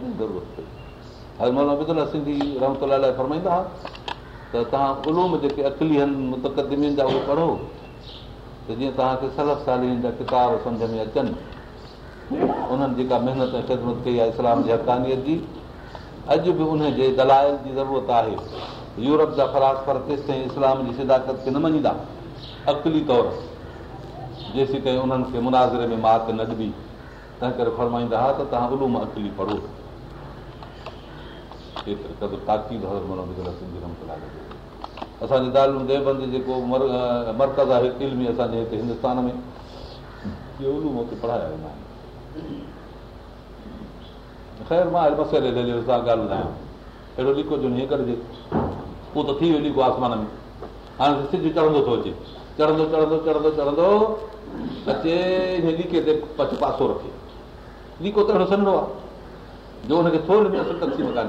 ज़रूरत पई सिंधी रहमत लाइ फरमाईंदा हुआ त तव्हां उलूम जेके आहिनि अकलीमनि जा उहो पढ़ो त जीअं तव्हांखे सलफ़ सालीन जा किताब सम्झ में अचनि उन्हनि जेका महिनत ऐं ख़िदमत कई आहे इस्लाम जी हक़ानियत जी अॼु बि उन जे दलाल जी ज़रूरत आहे यूरोप जा फलासफर तेसि ताईं इस्लाम जी शिदाकत खे न मञींदा अकली तौर ताईं उन्हनि खे मुनाज़िरे में मात न ॾिबी तंहिं करे फ़रमाईंदा हुआ त तव्हां उलूम अकली पढ़ो असांजे दाल जेको मर्कज़ आहे पढ़ाया वेंदा आहिनि अहिड़ो लीको जो हीअं करिजे उहो त थी वियो लीको आसमान में हाणे सिज चढ़ंदो थो अचे ते पछ पासो रखे लीको त अहिड़ो सनड़ो आहे जो हुनखे कान्हे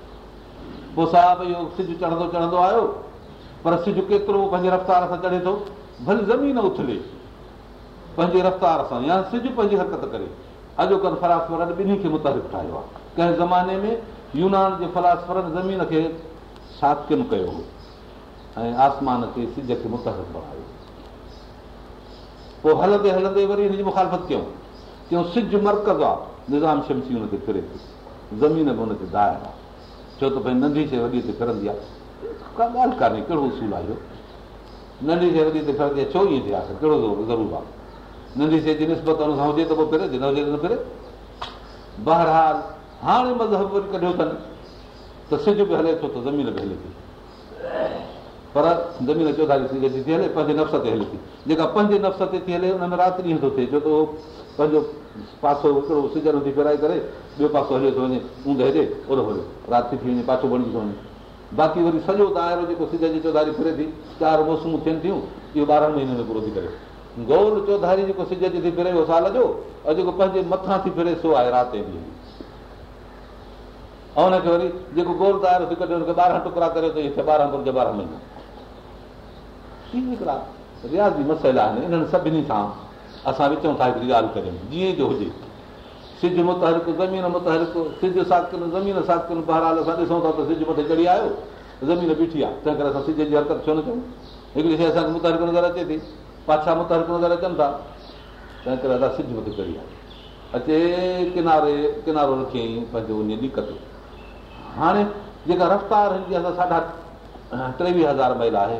पोइ साहब इहो सिजु चढ़ंदो चढ़ंदो आयो पर सिजु केतिरो पंहिंजे रफ़्तार सां चढ़े थो भली ज़मीन उथले पंहिंजे रफ़्तार सां या सिजु पंहिंजी हरकत करे अॼुकल्ह फलासमरनि ॿिन्ही खे मुतहाफ़ु ठाहियो आहे कंहिं ज़माने में यूनान जे फलासफरनि ज़मीन खे साकिन कयो हो ऐं आसमान खे सिज खे मुतिरफ़ बणायो पोइ हलंदे हलंदे वरी हिनजी मुखालफ़त कयूं चयूं सिज मर्कज़ आहे निज़ाम शमशी हुनखे फिरे थी ज़मीन बि हुनखे ते आहे छो त भई नंढी शइ वॾी ते फिरंदी आहे का ॻाल्हि कान्हे कहिड़ो उसूल आहे इहो नंढी शइ वॾी ते फिरंदी आहे छो ॾींहुं थी आहे कहिड़ो ज़रूरु आहे नंढी शइ जी निस्बत हुजे त पोइ फिरे हुजे जिते फिरे बहरहाल हाणे मज़हब वरी कढियो अथनि त सिज बि हले थो त ज़मीन बि हले थी पर ज़मीन चौधारी थी हले पंहिंजे नफ़्स ते हले थी जेका पंहिंजे नफ़्स ते थी हले हुन में राति ॾींहं थो थिए छो त उहो पंहिंजो पासो हिकिड़ो सिज फिराए करे ॿियो पासो हले थो वञे ऊंध हेॾे ओॾो राति थी वञे पाछो बणिजी थो वञे बाक़ी वरी सॼो चौधारी फिरे थी चारि मौसमूं थियनि थियूं सिज फिरे साल जो ऐं जेको पंहिंजे मथां थी फिरे सो आहे राति वरी जेको हुनखे ॿारहं टुकड़ा करे असां विचूं था हिकिड़ी ॻाल्हि करियूं जीअं जो हुजे सिज मुत हरक ज़मीन मुतरक सिज साकिन ज़मीन साकिन किल असां ॾिसूं था त सिज मथे चढ़ी आयो ज़मीन बीठी आहे तंहिं करे असां सिज जी हरकत छो न कयूं हिकिड़ी शइ असांखे मुतरक नज़र अचे थी पाछा मुतहरक नज़र अचनि था तंहिं करे असां सिज मथे चढ़ी आयो अचे किनारे किनारो रखियईं पंहिंजो दिक़त हाणे जेका रफ़्तार हिन जी असां साढा टेवीह हज़ार महिल आहे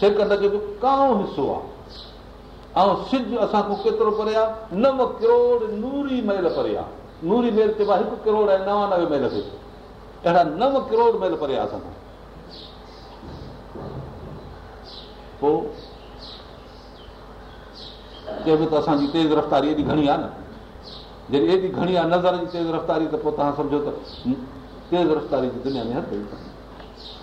जो बि कारो हिसो आहे ऐं सिज असां खां केतिरो परे आहे नव किरोड़ नूरी महिल परे आहे नूरी महिल चइबो आहे हिकु किरोड़ ऐं नवानवे महिल अहिड़ा नव किरोड़ महिल परे आहे असांखां पोइ चइबो त असांजी तेज़ रफ़्तारी एॾी घणी आहे न जॾहिं एॾी घणी आहे नज़र जी तेज़ रफ़्तारी त पोइ तव्हां सम्झो त तेज़ रफ़्तारी जी दुनिया में हर कई अथव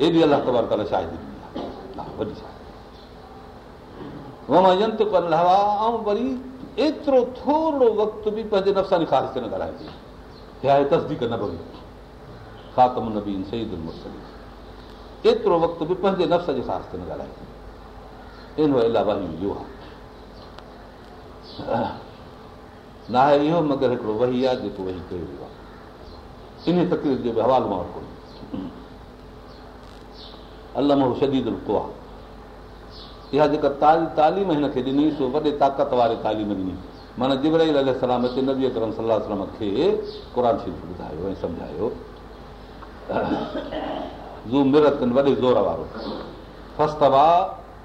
ख़ारिस त ख़ारिस आहे जेको वही चयो आहे सिनी तकरीर जे हवाले मां वठो अलम शदीद कुआ इहा जेका तालीम हिनखे ॾिनी सो वॾे ताक़त वारे तालीम ॾिनी माना जिबरई नबी जिबर सलाह खे क़ुर शरीफ़ ॿुधायो ऐं सम्झायो ज़ू मिरत वॾे ज़ोर वारो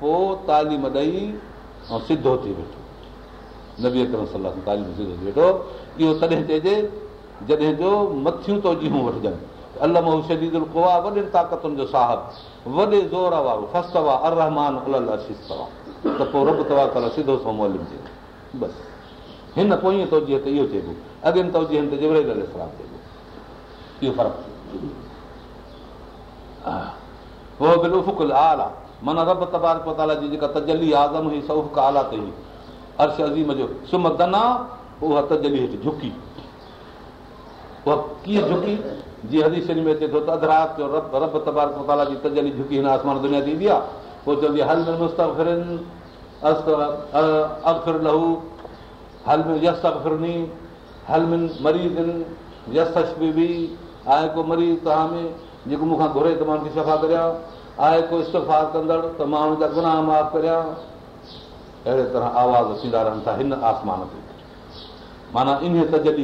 पोइ तालीम ॾेई ऐं सिधो थी वेठो नबी अकरम करम तालीम सिधो थी वेठो इहो तॾहिं चइजे जॾहिं जो मथियूं तो जीहूं वठजनि अलम शदीद कुआ वॾियुनि ताक़तुनि जो साहबु वॾे ज़ोर वारो फस्तवा अर रहमान अल अशिस्तवा त पोइ रब तवा कल सिधो सो मोलिम थी बसि हिन पोइ तवजीह ते इहो चइबो अॻियनि तवजीहनि ते जबरे ॻाल्हि ख़राब चइबो इहो फ़र्क़ु उहो बि उफ़ आल आहे माना रब तबारक ताला जी जेका तजली आज़म हुई सौ उफ़ आला ते हुई अर्श अज़ीम जो सुम दना उहा तजली हेठि झुकी उहा कीअं झुकी जीअं हदीशनि में अचे थो त अधु राति जो हिन आसमान दुनिया ते ईंदी आहे पोइ चवंदी आहे तव्हां में जेको मूंखां घुरे त मां सफ़ा करियां आहे को इस्ता कंदड़ त मां हुनजा गुनाह माफ़ करियां अहिड़े तरह आवाज़ थींदा रहनि था हिन आसमान ते माना इन तजली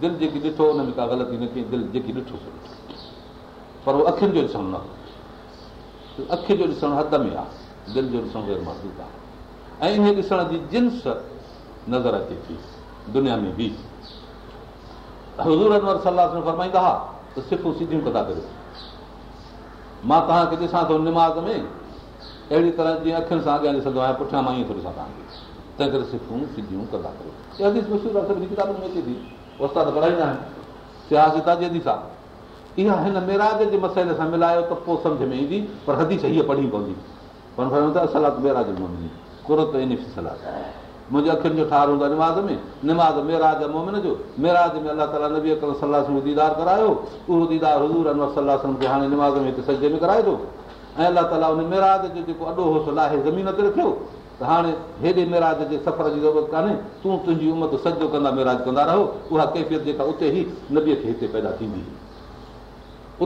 दिलि जेकी ॾिठो हुन में का ग़लती न कई दिलि जेकी ॾिठो पर उहो अखियुनि जो ॾिसणु न अखि जो ॾिसणु हद में आहे दिलि जो ॾिसणु ग़ैर मज़बूत आहे ऐं इन ॾिसण जी जिन्स नज़र अचे थी दुनिया में बि हज़ूरनि हज़ूर सलाह फरमाईंदा हा त सिफ़ूं सिधियूं कथा करे मां तव्हांखे ॾिसां थो निमाज़ में अहिड़ी तरह जीअं अखियुनि सां अॻियां ॾिसंदो आहियां पुठियां मां ईअं थो ॾिसां तव्हांखे तंहिं करे सिफ़ूं सिधियूं कथा करे उस्ताद पढ़ाईंदा आहिनि सियासत आहे इहा हिन मेराज जे मसइले सां मिलायो त पोइ सम्झ में ईंदी पर हदीश हीअ पढ़ी पवंदी मेराज मोमिन मुंहिंजे अखियुनि जो ठार हूंदो आहे निमाज़ में निमाज़ मेराज मोमिन जो मेराज में अलाह ताला नबी करे सलाह जो दीदार करायो उहो दीदार हज़ूर अनवर सलाह हाणे निमाज़ में हिते सजे में कराए थो ऐं अलाह ताला उन महाराज जो जेको अॾो हौसलो आहे ज़मीन ते रखियो त हाणे हेॾे महाराज जे सफ़र जी ज़रूरत कान्हे तूं तुंहिंजी उमत सॼो कंदा मिराज कंदा रहो उहा कैफ़ियत जेका उते ई नबीअ खे हिते पैदा थींदी हुई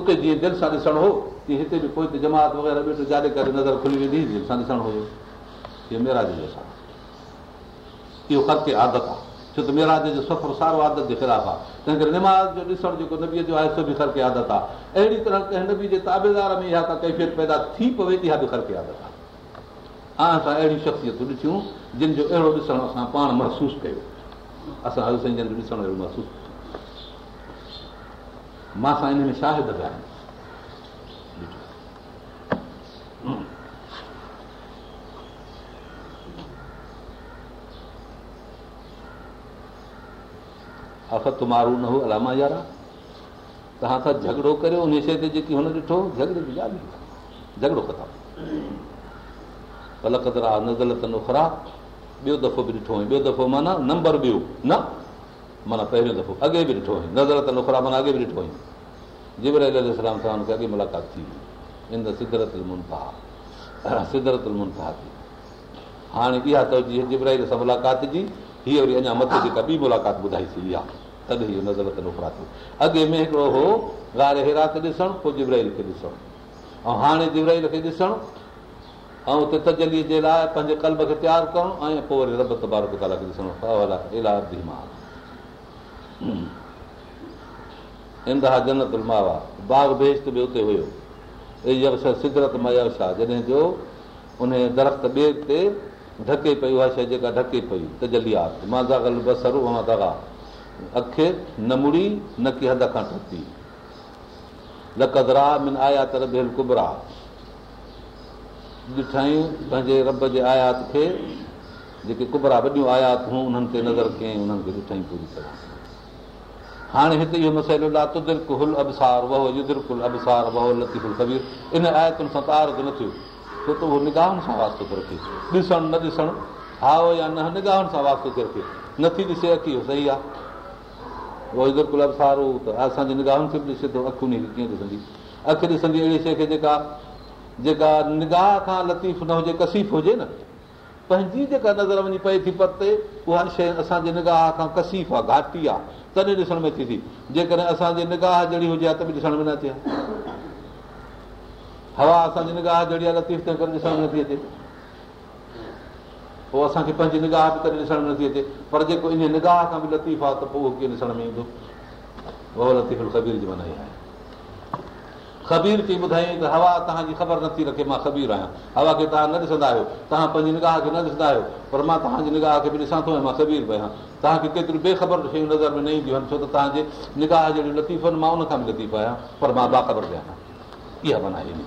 उते जीअं दिलि सां ॾिसण हो तीअं हिते बि कोई जमात वग़ैरह ॿियो जारे करे नज़र खुली वेंदी दिलि सां ॾिसणो हुयो इहो मिराज जो सफ़रु इहो आदत आहे छो त मिराज जो सफ़रु सारो आदत जे ख़िलाफ़ु आहे अहिड़ी तरह जे ताबेदार में कैफ़ियत पैदा थी पवे थी इहा आदत आहे ऐं असां अहिड़ियूं शख़्सियतूं ॾिठियूं जिन जो अहिड़ो ॾिसणु असां पाण महसूसु कयो असां कयो मां सां इन में छा आफ़त तुमारू न हो अलामा यारहां तव्हां सां झगड़ो करियो उन शइ ते जेकी हुन ॾिठो झगड़े जी ॻाल्हि झगड़ो कंदा अलकरत नुखरा ॿियो दफ़ो बि ॾिठो हुई ॿियो दफ़ो माना नंबर ॿियो न माना पहिरियों दफ़ो अॻे बि ॾिठो हुई नज़रत नुखरा अॻे बि ॾिठो हुई सां हुनखे अॻे मुलाक़ात थी इन सिदरत सिदरत थी हाणे इहा सां मुलाक़ात जी हीअ वरी अञा मथे जेका ॿी मुलाक़ात ॿुधाई इहा तॾहिं इहो नज़र त नुफ़रा थियो अॻे में हिकिड़ो हो गारे हेरा खे ॾिसणु पोइ जिबराइल खे ॾिसणु ऐं हाणे जिबराइल खे ॾिसणु ऐं उते तजलीअ जे लाइ पंहिंजे कल्ब खे तयारु करणु ऐं पोइ वरी रब तबारक ताला खे ॾिसणु इंदा जनत मावा बाग बेश बि उते हुयो सिदरत मयशा जॾहिं जो उन दरख़्त ॿिए ते ढके पई उहा शइ जेका ढके पई त जलीयात मां दागल बसरु अखिय न मुड़ी न की हद खां ठकी न कदरा आया त र कुबरा ॾिठई पंहिंजे रब जे आयात खे जेके कुबरा वॾियूं आयात हुयूं उन्हनि ते नज़र कयईं उन्हनि खे ॾिठई पूरी कर हाणे हिते इहो मसइलो लाकुल अबसार वहो वहक अबसार वहो लतीफ़ुल कबीर इन आयतुनि सां तार बि न थियो छो त उहो निगाहनि सां वास्तो थो रखे ॾिसणु न ॾिसणु हाओ या न निगाहनि सां वास्तो थो रखे नथी ॾिसे अखी उहो सही आहे उहो इज़त सारो त असांजे निगाहनि खे बि ॾिसे थो अखियूं अखुनि कीअं ॾिसंदी अखि ॾिसंदी अहिड़ी शइ खे जेका जेका निगाह खां लतीफ़ न हुजे कसीफ़ हुजे न पंहिंजी जेका नज़र वञी पए थी परते उहा शइ असांजे निगाह खां कसीफ़ आहे घाटी आहे तॾहिं ॾिसण में अचे थी जेकॾहिं असांजे निगाह जहिड़ी हुजे आहे त बि ॾिसण में न अचे हवा असांजी निगाह जहिड़ी आहे लतीफ़ ते कॾहिं ॾिसण में नथी अचे पोइ असांखे पंहिंजी निगाह बि कॾहिं ॾिसण में नथी अचे पर जेको इन निगाह खां बि लतीफ़ आहे त पोइ उहो कीअं ॾिसण में ईंदो उहो लतीफ़ ख़बीर जी मनाई आहे ख़बीर थी ॿुधाईं त हवा तव्हांजी ख़बर नथी रखे मां ख़बीर आहियां हवा खे तव्हां न ॾिसंदा आहियो तव्हां पंहिंजी निगाह खे न ॾिसंदा आहियो पर मां तव्हांजी निगाह खे बि ॾिसां थो ऐं मां ख़बीर बि आहियां तव्हांखे केतिरियूं बेखबर शयूं नज़र में न ईंदियूं आहिनि छो त तव्हांजे निगाह जहिड़ियूं लतीफ़ आहिनि मां उनखां बि लतीफ़ आहियां पर मां बाख़बर बि आहियां इहा मना ईंदी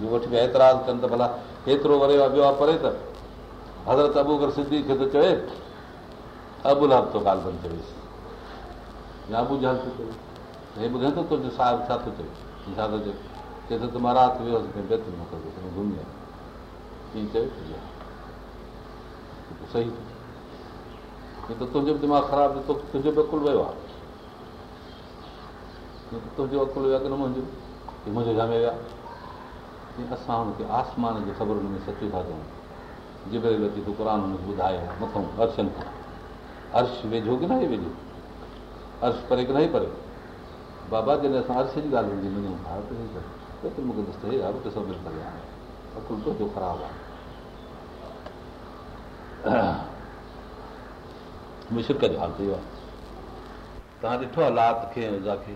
वठी विया एतिरा कनि त भला हेतिरो वरी ॿियो आहे परे त हज़रत अबू अगरि सिंधी खे त चए अबू लाभ थो ॻाल्हि बंदि अबू जान थो चए हे चई तुंहिंजो साहिबु छा थो चए छा थो चए चए थो त मां राति वियो बेत वियोसि घुमी चए सही न त तुंहिंजो बि दिमाग़ु ख़राबु थियो तुंहिंजो बि अकुलु वियो आहे तुंहिंजो अकुलु वियो आहे की न मुंहिंजो की मुंहिंजो झमे विया जीअं असां हुनखे आसमान जी ख़बर हुन में सचो था कयूं जिबर भरे तूं क़रान हुनखे ॿुधाए मथां अर्शनि खां अर्श वेझो की न ही वेझो अर्श परे की न ई परे बाबा जॾहिं असां अर्श जी ॻाल्हि हूंदी मूंखे यार त करे हाणे अकुल हालत ख़राबु आहे मुशिक जो हाल थियो आहे तव्हां ॾिठो आहे लात खे ज़ा खे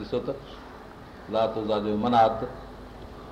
ॾिसो त लात ज़ा जो मनात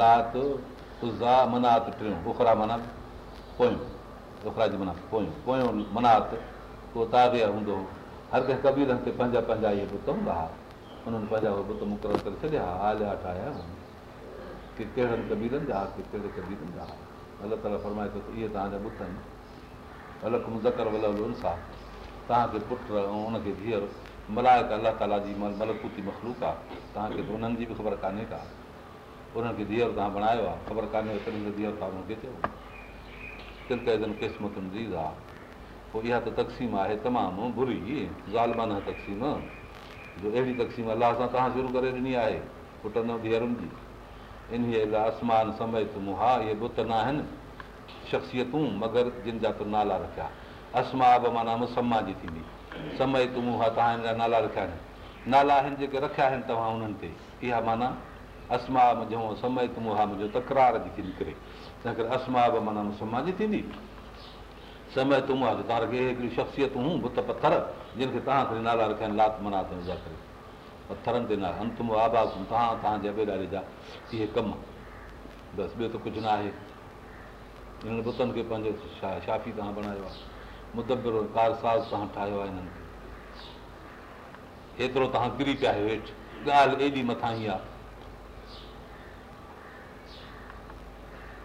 लात उज़ा मनात उखरा मना पोयूं उखरा जी मना पोयूं पोयूं मनात हूंदो हर कंहिं कबीरनि ते पंहिंजा पंहिंजा इहे बुत हूंदा हुआ उन्हनि पंहिंजा उहे पुत मुक़ररु करे छॾिया हुआ आजा ठाहिया की कहिड़नि कबीरनि जा की कहिड़े कबीरनि जा अलाह ताला फरमाए थो त इहे तव्हांजा बुत आहिनि अलक मुज़र तव्हांखे पुट ऐं उनखे धीअर मलायक अलाह ताला जी मलकूती मखलूक आहे तव्हांखे हुननि जी बि ख़बर कान्हे का उन्हनि खे धीअर तव्हां बणायो आहे ख़बर कान्हे तॾहिं त धीअर तव्हांखे चयोकैदनि क़िस्मतुनि जी हा पोइ इहा त तक़सीम आहे तमामु बुरी ज़ालमान तक़सीम जो अहिड़ी तक़सीम अलाह सां तव्हां शुरू करे ॾिनी आहे पुटनि धीअरुनि जी इन्हीअ लाइ आसमान समय तुम हा इहे बुत न आहिनि शख़्सियतूं मगर जिन जा तूं नाला रखिया असमा बि माना सम्मा जी थींदी समय तुम हा तव्हां हिन जा नाला रखिया आहिनि नाला आहिनि जेके रखिया आहिनि तव्हां उन्हनि ते इहा माना असमा मुंहिंजो समय तुमहा मुंहिंजो तकरार जी थी निकिरे तंहिं करे असमा बि माना जी थींदी समय तुमो आहे जो तव्हांखे शख़्सियतूं बुत पथर जिन खे तव्हां खणी नाला रखिया आहिनि लात मना करे पथरनि ते न आबा आबादुम तव्हां तव्हांजे अबेदारे जा इहे कम बसि ॿियो त कुझु न आहे हिननि बुतनि खे पंहिंजो शाफ़ी तव्हां बणायो आहे मुदबिर कार मुदबर तव्हां ठाहियो आहे हिननि खे हेतिरो तव्हां किरी पिया आहियो हेठि ॻाल्हि एॾी मथां ई आहे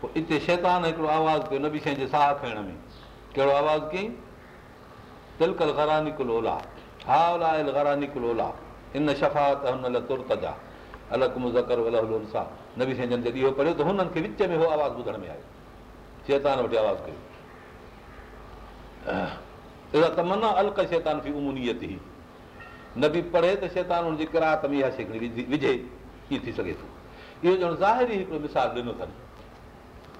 पोइ हिते शैतान हिकिड़ो आवाज़ु कयो नबी साईं जे साह खणण में कहिड़ो आवाज़ु कयईं तिलकल ओला हा ओला इन शफ़ात हुन तुर्त जा अलक शफ़ा त नबी साईं जन जॾहिं इहो पढ़ियो त हुननि खे विच में उहो आवाज़ु ॿुधण में आयो शैतान वटि आवाज़ु कयो अहिड़ा तमना अलक शैतान फी जी उमूनीयत नबी पढ़े त शैतान हुनजी किराक में इहा विझे ईअं थी सघे थो इहो ॼण ज़ाहिरी हिकिड़ो मिसाल ॾिनो अथनि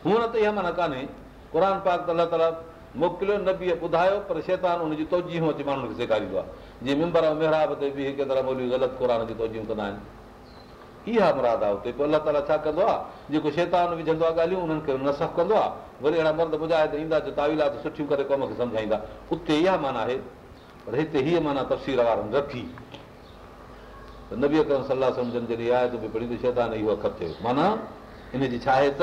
हूअं त इहा माना कान्हे क़ुर पाक त अलाह ताला मोकिलियो नबीअ ॿुधायो पर शैतान हुनजी जी तवजीहूं अची माण्हुनि खे सेखारींदो आहे जीअं मिंबर ऐं मेहराब ते बि तरह ग़लति क़ुर जी तौजीहूं कंदा आहिनि इहा मुराद आहे हुते पोइ अलाह ताला छा कंदो आहे जेको शैतान विझंदो आहे ॻाल्हियूं उन्हनि खे न सफ़ कंदो आहे वरी अहिड़ा मर्द ॿुधाए त ईंदा जो तावीलात सुठियूं करे क़ौम खे सम्झाईंदा उते इहा माना आहे पर हिते हीअ माना तफ़सीर वारनि रखी नबी अकरम सलाह सम्झनि जॾहिं आहे त भई पढ़ी त शैतान इहो अख़र ख़ते माना हिनजी छा आहे त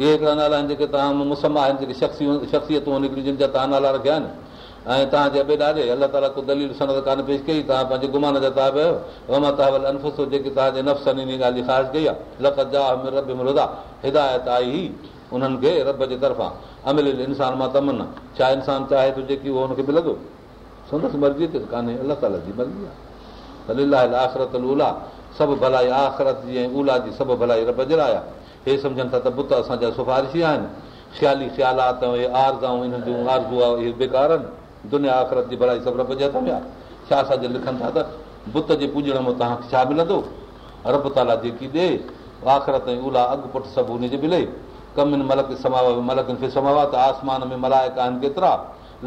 इहे हिकिड़ा नाला आहिनि जेके तव्हां मुसम आहिनि जेके शख़्सियूं शख़्सियतूं निकिरियूं जिन जा तव्हां नाला रखिया आहिनि ऐं तव्हांजे अबे ॾाॾे अलाह ताला को दलील दली कान पेश कई तव्हां पंहिंजे गुमान जा ताब रमा तावल तायोस जेके तव्हांजे नफ़्सनि इन ॻाल्हि जी ख़ारिश कई आहे लक जा हिदायत आई उन्हनि खे रब जे तरफ़ां अमिल इंसान मां तमन छा इंसान चाहे थो जेकी उहो हुनखे बि लॻो सोनसि मर्ज़ी ते कान्हे अलाह ताला जी मर्ज़ी आहे आख़िरत लूला सभु भलाई आख़िरत जी ऐं उला जी सभु भलाई रब जे लाइ आहे हे सम्झनि था त बुत असांजा सिफारिशी आहिनि ख़्याली ख़्यालात ऐं आरज़ाऊं इन्हनि जूं आरज़ू आहे इहे बेकार आहिनि दुनिया आख़िरत जी भलाई सभु रब जे हथ में आहे छा असांजे लिखनि था त बुत जे पूॼण में तव्हांखे छा मिलंदो रब ताला जेकी ॾे आख़िरत ऐं उला अॻु पुटु सभु हुन जे मिले कमिन मलक समावा मलकनि खे समावा त आसमान में मलायक आहिनि केतिरा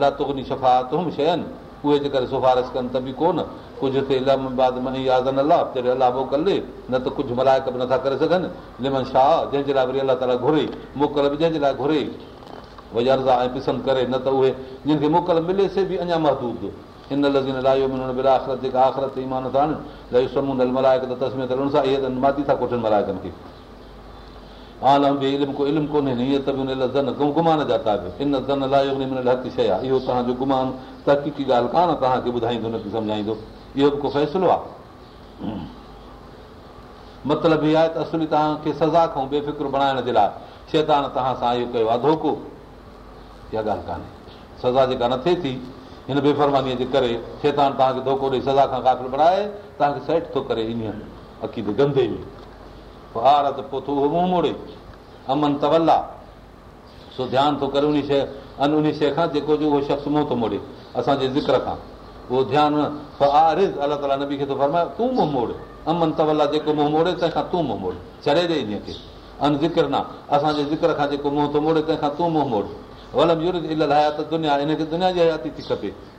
लातोगनी शफ़ात हुम शइ आहिनि उहे जे करे सिफारिश कनि त बि कोन कुझु हिते इलामाबाद में अला अलाह अलाह मोकले न त कुझु मलायक बि नथा करे सघनि लिमन शाह जंहिंजे लाइ वरी अलाह ताला घुरे मोकल बि जंहिंजे लाइ घुरे भई अर्ज़ा ऐं पिसंदि करे न त उहे जिन खे मोकल मिले से बि अञा महदूदु थियो इन आख़िरत जेका आख़िरत ईमान था त इहे त मादी था कोठनि मल्हाइकनि खे आलम बि इल्मु कोन्हे हीअं त बि हुन गुमान जा लाइ हक़ शइ आहे इहो तव्हांजो गुमान तहक़ीक़ी ॻाल्हि कान तव्हांखे ॿुधाईंदो नथी सम्झाईंदो इहो बि को फ़ैसिलो आहे मतिलबु इहो आहे त असली तव्हांखे सज़ा खां बेफ़िक्र बणाइण जे लाइ शैतान तव्हां सां इहो कयो आहे धोको इहा ॻाल्हि कान्हे सज़ा जेका न थिए थी हिन बेफ़रमानीअ जे करे शैतान तव्हांखे धोको ॾेई सज़ा खां काफ़िल बणाए तव्हांखे सेट थो करे इन अक़ीदे गंदे में फुहार त पोइ तूं उहो मोड़े अमन तवला सो ध्यानु थो करे उन शइ अन उन शइ खां जेको जो उहो शख़्स मुंहुं थो मोड़े असांजे ज़िक्र खां उहो ध्यानु फुहार अलाह ताला नबी खे थो फरमाए तूं मूं मोड़ अमन तवला जेको मुंहुं मोड़े तंहिंखां तूं मूं मोड़ छॾे ॾे इन खे अन ज़िक्र न असांजे ज़िक्र खां जेको मुंहुं थो मोड़े तंहिंखां तूं मूं मोड़ वलम यूर इलाही त दुनिया इनखे दुनिया जी हयाती थी खपे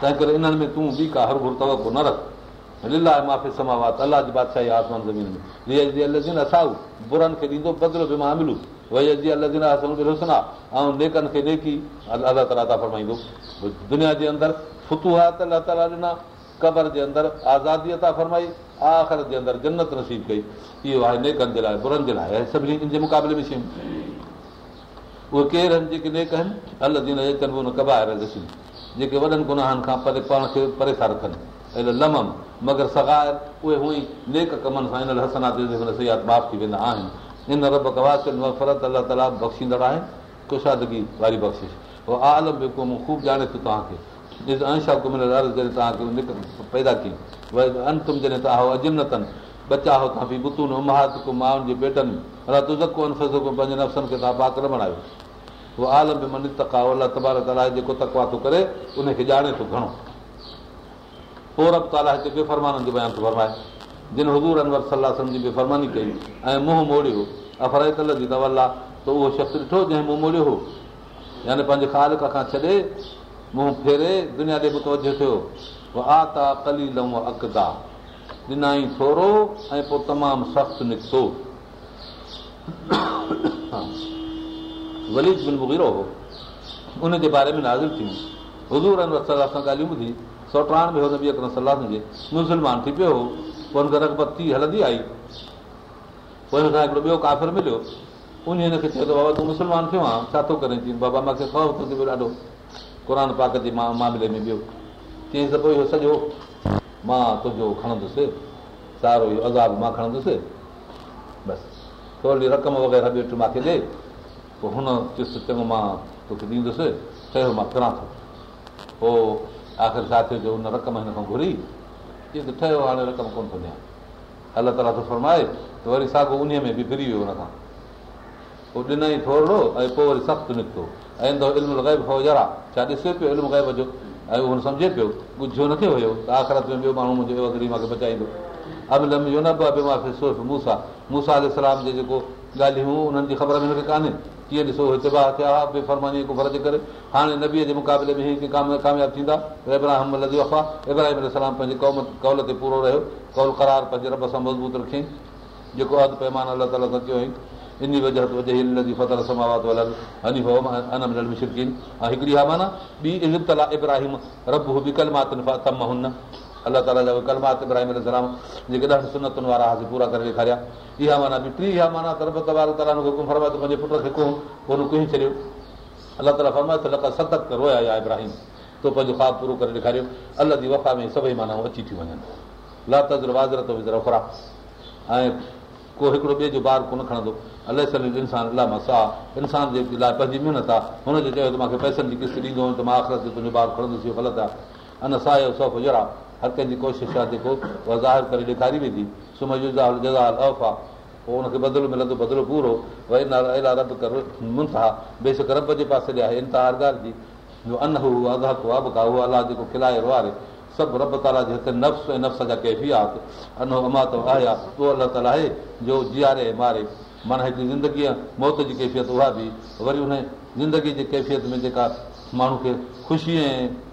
तंहिं करे इन्हनि में तूं बि का हर घुर तवको न रख माफ़ी समावात अलाह जी बादशाही आसमान ज़मीन में असाऊ बुरनि खे ॾींदो बदिलो बि मां मिलूं ऐं नेकनि खे नेकी अलाह ताला था फरमाईंदो दुनिया जे अंदरि फुतूहात अलाह ताला ॾिना क़बर जे अंदरि आज़ादीअ था फरमाई आख़िर जे अंदरि जन्नत नसीब कई इहो आहे नेकनि जे लाइ बुरनि जे लाइ सभिनी जे मुक़ाबले में शयूं उहे केरु आहिनि जेके नेक आहिनि अलदीन जे चनो कबा जेके वॾनि गुनाहनि खां परे पाण खे परे था रखनि ऐं लमम मगर सगार उहे ताला बख़्शींदड़ आहे ख़ुशादगी वारी बख़्शिश आलम बि को ख़ूब ॼाणे थो तव्हांखे पैदा थियनि वरी अंतम जॾहिं तव्हां हो अजम बचा हो ताफ़ी बुतू न महाद कु माउनि जे बेटनि अफ़सनि खे तव्हां बाक्र बणायो जेको तकवा थो करे उनखे ॼाणे थो घणो कई ऐं जी तवला त उहो शख़्स ॾिठो जंहिं मुंहुं मोड़ियो हो यानी पंहिंजे ख़ालक खां छॾे मुंहुं फेरे दुनिया ते बि तो थियो आता कली अकदा ॾिनाई थोरो ऐं पोइ तमामु सख़्तु निकितो वलीद बिन मुगीरो हो हुनजे बारे में न थियूं हज़ूर सलाह सां ॻाल्हियूं ॿुधी हो सलाह सलाद मुस्लमान थी पियो हो पोइ हुनखे रगबत थी हलंदी आई पोइ हिन सां हिकिड़ो ॿियो काफ़िर मिलियो उन हिनखे चयो त बाबा तूं मुस्लमान थियो आहे छा थो करे चई बाबा मूंखे थो थी पियो ॾाढो क़ुर पाक पाकती मामले में ॿियो चयईंसि त पोइ इहो सॼो मां तुंहिंजो खणंदुसि सारो इहो अज़ाब मां खणंदुसि बसि थोरी रक़म वग़ैरह बि वठ मूंखे ॾे पोइ हुन चिस्त चङो मां तोखे ॾींदुसि चयो मां करां थो पोइ आख़िर छा थियो जो हुन रक़म हिन खां घुरी इहो त ठहियो हाणे रक़म कोन थो ॾियां अलाह ताला थो फरमाए त वरी साॻियो उन में बि फिरी वियो हुन खां पोइ ॾिनई थोरो ऐं पोइ वरी सख़्तु निकितो ऐं इल्मु लॻाइबो यारा छा ॾिसे पियो इल्मु लॻाइब जो ऐं उहो हुन सम्झे पियो ॿुधियो थियो हुयो त आख़िरत में ॿियो माण्हू मुंहिंजो मूंखे बचाईंदो अमिलो न पियो पियो मूंसां मूंसा अल सलाम जे जेको ॻाल्हियूं हुयूं उन्हनि जी ख़बर में हुनखे कान्हे कीअं ॾिसो हिते बाह थिया हुआ बेफ़रमानी फर्ज़ु करे हाणे नबीअ जे मुक़ाबले में हीअ कामयाबु थींदा त इब्राहिम वफ़ा इब्राहिम सलाम पंहिंजे क़ौम कौल ते पूरो रहियो कौल करार पंहिंजे रब सां मज़बूत रखियईं जेको अधु पैमाना अलाह ताला सां कयो हुई इन वजह वजह फतर समावात वलर हनी होम इनमी ऐं हिकिड़ी हा माना ॿी इज़त अला इब्राहिम रब हू तम हुन अलाह ताला जा कलमात इब्राहिम सलाम जेके ॾह सुनतुनि वारा हुआसीं पूरा करे ॾेखारिया इहा माना बि टी हा माना पंहिंजे पुट खे छॾियो अलाह ताला फरमाए लका सतक रोया इब्राहिम तो पंहिंजो ख़्वाब पूरो करे ॾेखारियो अलाह जी वफ़ा में सभई माना अची थियूं वञनि ला तज़र अला तज़रतुरा ऐं को हिकिड़ो ॿिए जो ॿारु कोन खणंदो इंसान अलाह मां सा इंसान जे लाइ पंहिंजी महिनत आहे हुनजो चयो त मूंखे पैसनि जी किस्त ॾींदो त मां आख़िर ते तुंहिंजो ॿारु खणंदुसि इहो ग़लति आहे अन सा सौ गुज़र आहे हर कंहिंजी कोशिशि आहे जेको उहा ज़ाहिर करे ॾेखारी वेंदी जो ज़ाल जज़ाल अफ़ आहे पोइ हुनखे बदिलो मिलंदो बदिलो पूरो अलाह रब कर मुंस बेशक रब जे पासे ॾे आहे इंतिहार ॻाल्हि जी जो अन हू बका अघ अलाह जेको खिलाए वारे सभु रब ताला जे हथ नफ़्स ऐं नफ़्स जा आहे कैफ़ियात अमा त आहे उहो अलाह ताला आहे जो जीअरे मारे माना हिते ज़िंदगीअ मौत जी कैफ़ियत उहा बि वरी हुन ज़िंदगी जी कैफ़ियत में जेका माण्हू खे ख़ुशी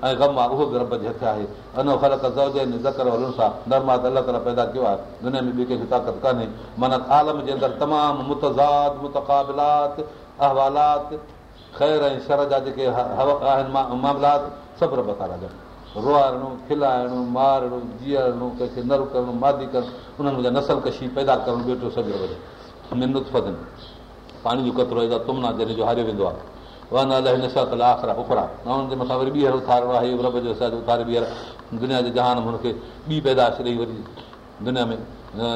ऐं ग़म आहे उहो बि रब जे हथ आहे अञा ख़ालक ज़कर सां त अलाह ताला पैदा कयो आहे दुनिया में ॿी कंहिंखे ताक़त कान्हे माना आलम जे अंदरि तमामु मुतज़ाद मुतक़ाबिलात अहवालात ख़ैर ऐं शर जा जेके आहिनि मामलात सभु रब था लॻनि रोआरणो खिलाइणो मारणो जीअरणो कंहिंखे नर करणु मादी करणु उन्हनि खे नसल कशी पैदा करणु ॿियो टियों सभु रब में नुते पाणी जो कतिरो हेॾा तुमना जॾहिं जो हारियो वेंदो आहे दुनिया जे जहान हुनखे ॿी पैदाश ॾेई वरी दुनिया में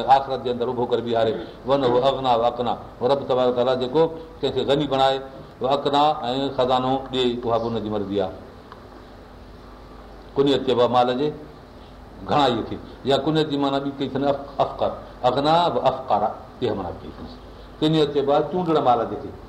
आख़िरत जे अंदरि उभो करे बीहारे वन हो अगना अकना रब तबार त जेको कंहिंखे गनी बणाए उहो अकना ऐं खज़ानो ॾे उहा बि हुनजी मर्ज़ी आहे कुनियत चइबो आहे माल जे घणा ई थी या कुनियत जी माना ॿी कई अथसि अफकार अगना अफ़कारा इहा माना कई अथनि कुनियत चइबो आहे चूंडण माल जे थिए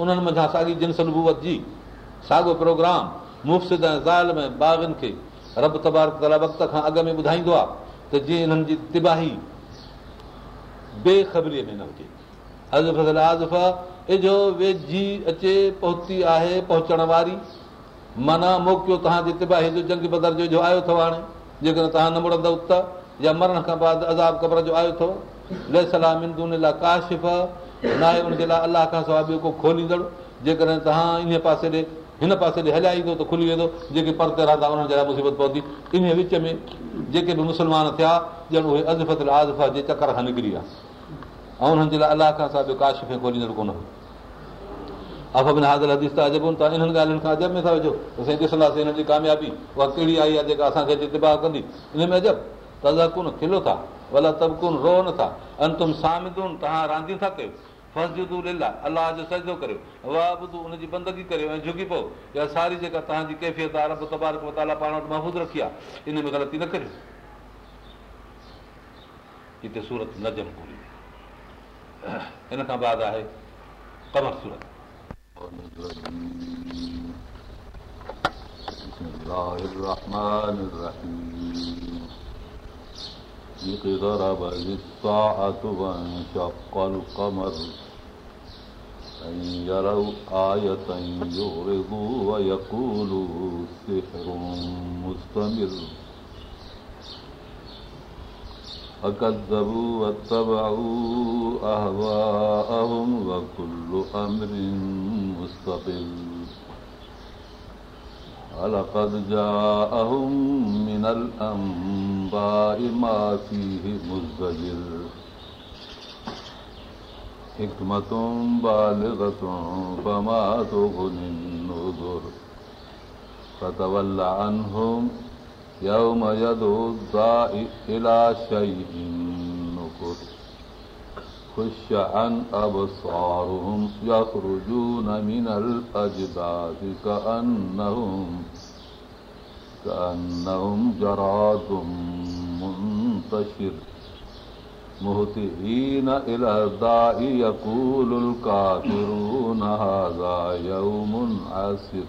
उन्हनि मथां साॻी जिन सलबूअत जी साॻियो प्रोग्राम खां अॻु में ॿुधाईंदो आहे त जीअं हिननि जी तिबाही आहे पहुचण वारी माना मोकिलियो तव्हांजे तिबाही जो जंग जो आयो अथव हाणे जेकॾहिं तव्हां न मुड़ंदव त या मरण खां आयो न आहे उनजे लाइ अलाह खां सवाइ ॿियो को खोलींदड़ जेकॾहिं तव्हां इन पासे ॾे हिन पासे ॾे हलिया ईंदो त खुली वेंदो जेके परते रहंदा उन्हनि जे लाइ मुसीबत पवंदी इन विच में जेके बि मुस्लमान थिया ॼण उहे अज़फ़त आज़फ़ा जे चकर खां निकिरी विया ऐं उन्हनि जे लाइ अलाह खां सवाइ ॿियो काशफे खोलींदड़ कोन हदीस था हदी तव्हां इन्हनि ॻाल्हियुनि खां अजब में था विझो ॾिसंदासीं कामयाबी उहा कहिड़ी आई आहे जेका असांखे तिबा कंदी इन में अजब तज़ा कोन खिलो था भला तब कोन रोहन था अंतुम तव्हां रांदियूं था कयो लीला अलाह जो सजदो करियो वाह बि तूं हुनजी बंदगी करियो ऐं झुकी पओ या सारी जेका तव्हांजी कैफ़ियत आहे रब तबारक मताला पाण वटि महफ़ूज़ रखी आहे इन में ग़लती न करियो हिते सूरत न जम पूरी हिन खां बाद आहे कमर सूरत إذ اقتربت الساعة وانشق القمر أن يروا آية يغرضوا ويقولوا سحر مستمر فكذبوا واتبعوا أهواءهم وكل أمر مستقل अपाह मिनि अंबाई मी मुतु यमाश خشعا أبصارهم يخرجون من الأجداد كأنهم كأنهم جراد منتشر مهتئين إلى الداء يقول الكافرون هذا يوم عسر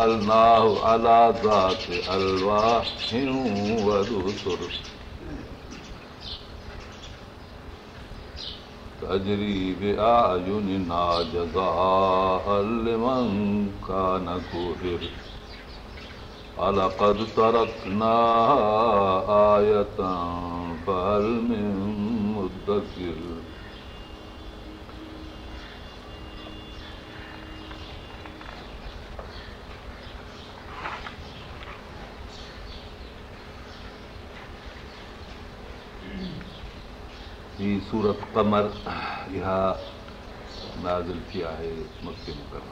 حملناه على ذات الواح ودوسر تجري بأعيننا جزاء لمن كان كهر ولقد تركنا آية فهل من مدكر हीअ सूरत क़मर इहा नाज़िल थी आहे सलाह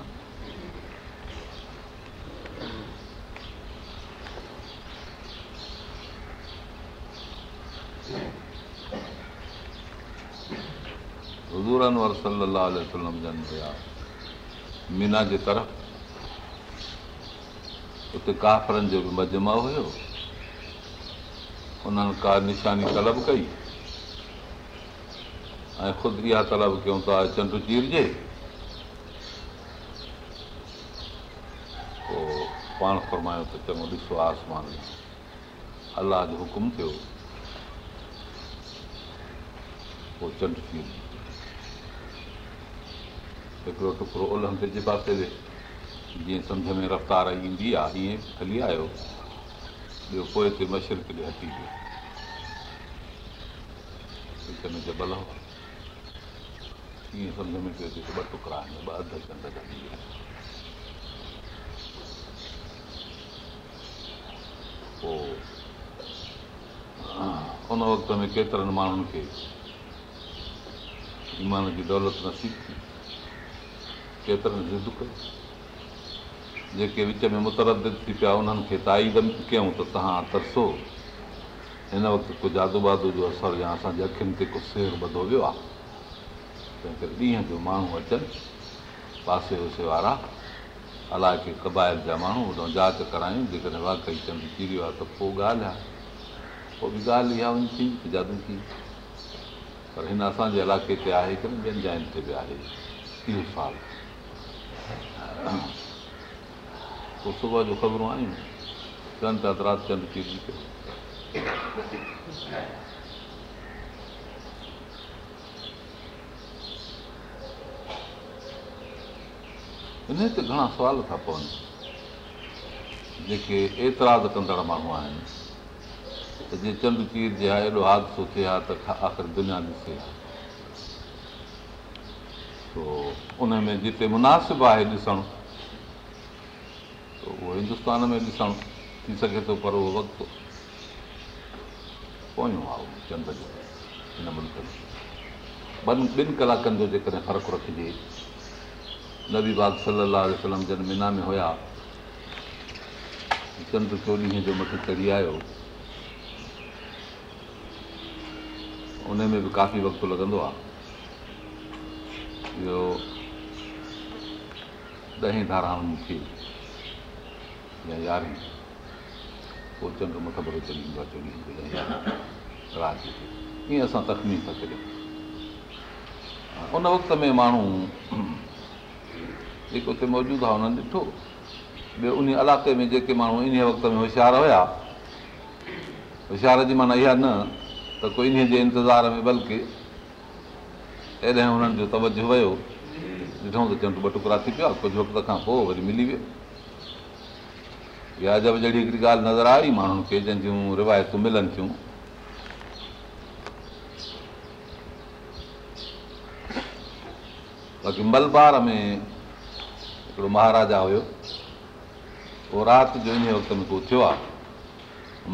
जन विया मीना जे तरफ़ उते काफ़रनि जो बि मजमा हुयो उन्हनि का निशानी तलब कई ऐं ख़ुदि इहा तलब कयूं था चंड चीरजे पोइ पाण फुरमायो त चङो ॾिसो आसमान में अलाह जो हुकुम कयो पोइ चंड चीर हिकिड़ो टुकड़ो उल्ह जे पासे ते जीअं सम्झ में रफ़्तार ईंदी आहे ईअं हली आयो ॿियो पोइ मशरक़ कॾहिं हटी वियो जबल हुआ ईअं सम्झ में पियो अचे ॿ टुकड़ा आहिनि ॿ अधु पोइ उन वक़्त में केतिरनि माण्हुनि खे ईमान जी दौलत नसीब थी केतिरनि ज़िद कई जेके विच में मुतरद थी पिया उन्हनि खे ताईद कयूं त तव्हां तरसो हिन वक़्तु को जादू बादू जो असरु या असांजे अखियुनि ते को सेर ॿधो वियो आहे तंहिं करे ॾींहं जो माण्हू अचनि पासे वासे वारा अलाए के क़बायत जा माण्हू हुतां जांच करायूं जेकॾहिं वाकई चंडु वियो आहे त पोइ ॻाल्हि आहे पोइ बि ॻाल्हि इहा वञी थी जादू थी पर हिन असांजे इलाइक़े ते आहे की न ॿियनि जाइनि ते बि आहे इहो साल पोइ सुबुह जो ख़बरूं आयूं चवनि था त राति चंडु किरी के इन ते घणा सुवाल था पवनि जेके एतिराज़ कंदड़ माण्हू आहिनि त जे चंड चीर जे आहे एॾो हादसो थिए आहे त आख़िर दुनिया ॾिसे उन में जिते मुनासिबु आहे ॾिसणु उहो हिंदुस्तान में ॾिसणु थी सघे थो पर उहो वक़्तु पोयूं आहे उहो चंड जो हिन मुल्क में ॿिनि कलाकनि जो जेकॾहिं फ़र्क़ु रखिजे नबी बाग सलाह वसलम मीना में हुया चंड चोॾहीं जो मथे चढ़ी आयो उन में बि काफ़ी वक़्तु लॻंदो आहे इहो ॾहें धाराउनि थी या यारहें पोइ चंड मुखे भरे चढ़ी वेंदो आहे चोॾहीं राति ईअं असां तखनी सां कयूं उन वक़्त में माण्हू जेके हुते मौजूदु आहे हुननि ॾिठो ॿियो उन इलाइक़े में जेके माण्हू इन वक़्त में होशियार हुया होशियार जी माना इहा न त कोई इन्हीअ जे इंतज़ार में बल्कि तॾहिं हुननि जो तवजो वियो ॾिठो त चंड ॿ टुकड़ा थी पिया कुझु वक़्त खां पोइ वरी मिली वियो या जब जहिड़ी हिकिड़ी ॻाल्हि नज़र आई माण्हुनि खे जंहिं जूं रिवायतूं मिलनि थियूं बाक़ी मलबार में हिकिड़ो महाराजा हुयो उहो राति जो इन वक़्त में को थियो आहे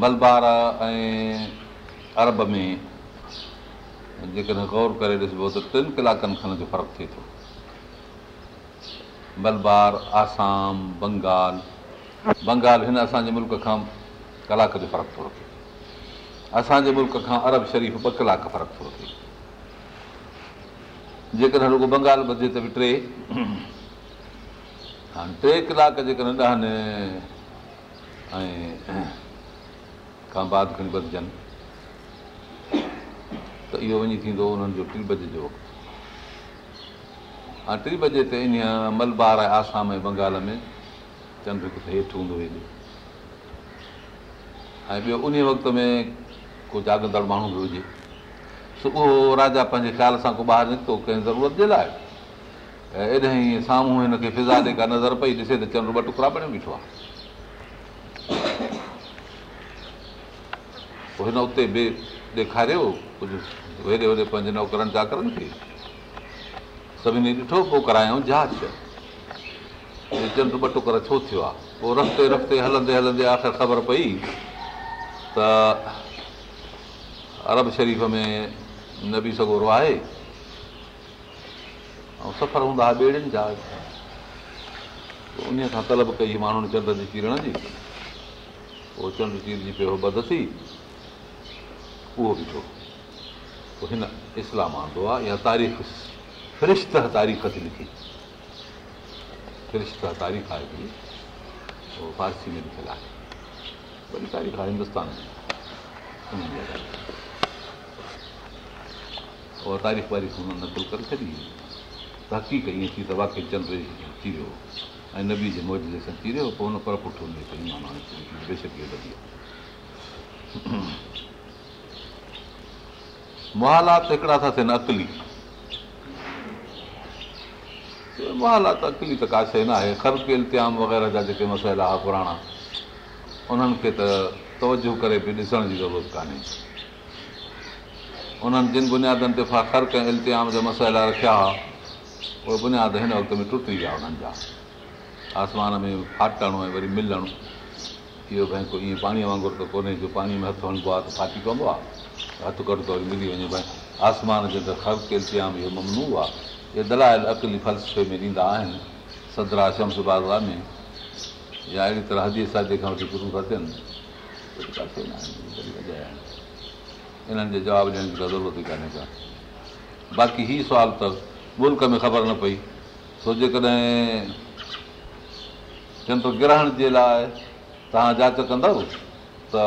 मलबार ऐं अरब में जेकॾहिं ग़ौर करे ॾिसबो त टिनि कलाकनि खां फ़र्क़ु थिए थो मलबार आसाम बंगाल बंगाल हिन असांजे मुल्क खां कलाक जो फ़र्क़ु थो थिए असांजे मुल्क खां अरब शरीफ़ ॿ कलाक फ़र्क़ु थो थिए जेकॾहिं रुगो बंगाल बजे त बि टे हाणे टे कलाक जेका नंढा आहिनि ऐं खां बाद खणी वधजनि त इहो वञी थींदो उन्हनि जो टी बजे जो वक़्तु हाणे टी बजे ते इन मलबार आहे आसाम ऐं बंगाल में चंड किथे हेठि हूंदो हेॾे ऐं ॿियो उन वक़्त में को जागंदड़ माण्हू बि हुजे उहो राजा पंहिंजे ख़्याल सां को ॿाहिरि निकितो कंहिं ज़रूरत जे लाइ ऐं एॾे ई साम्हूं हिनखे फिज़ा का नज़र पई ॾिसे त चंड ॿ टुकड़ा पाण बीठो आहे हिन उते बि ॾेखारियो कुझु वेॾे वॾे पंहिंजे नौकरनि चाकरनि खे सभिनी ॾिठो पोइ करायूं जांच चंड ॿ टुकड़ छो थियो आहे पोइ रस्ते रफ़्ते हलंदे हलंदे आख़िर ख़बर पई त अरब शरीफ़ में न बि सघोरो आहे ऐं सफ़र हूंदा हुआ ॿेड़ियुनि जा उन खां तलब कई माण्हुनि चंड जी किरण जी पोइ चंड चीर जी पियो बद थी उहो बि ॾिठो हिन इस्लाम आंदो आहे इहा तारीख़ फ्रिश्त तारीख़ थी लिखी फ्रिस्त तारीख़ आहे हिकिड़ी उहो फारसी में लिखियलु आहे वॾी तारीख़ आहे हिंदुस्तान में उहा तारीफ़ वरीफ़ न गुलु करे छॾी त हक़ीक़त ईअं थी त वाकई थी वियो ऐं नबी जे जे मौज सां थी रहियो पोइ हुन पर पुठो मुहालात हिकिड़ा था थियनि अकली मुहालात अकली त का शइ न आहे ख़र्क इल्तिहाम वग़ैरह जा जेके मसइला हुआ पुराणा उन्हनि खे त तवजो करे बि ॾिसण जी ज़रूरत कान्हे उन्हनि जिन बुनियादनि ते ख़र्क ऐं इल्तिहाम जा मसइला रखिया हुआ उहे बुनियाद हिन वक़्त में टुटी विया उन्हनि जा आसमान में फाटण ऐं वरी मिलणु इहो भई को ईअं पाणीअ वांगुरु त कोन्हे जो पाणीअ में हथु हणिबो आहे त फाटी पवंदो आहे हथु कढ त वरी मिली वञे भई आसमान जे त ख़बर इल्तिहान इहो ममनू आहे इहे दलायल अकली फलसफे में ॾींदा आहिनि सदरा शम्स बाज़ार में या अहिड़ी तरह हदी सादे खां वठी गुरू था थियनि इन्हनि जे जवाबु ॾियण जी ज़रूरत ई कान्हे का बाक़ी हीउ सुवाल अथव मुल्क में ख़बर न पई छो जेकॾहिं ग्रहण जे लाइ तव्हां जांच कंदव त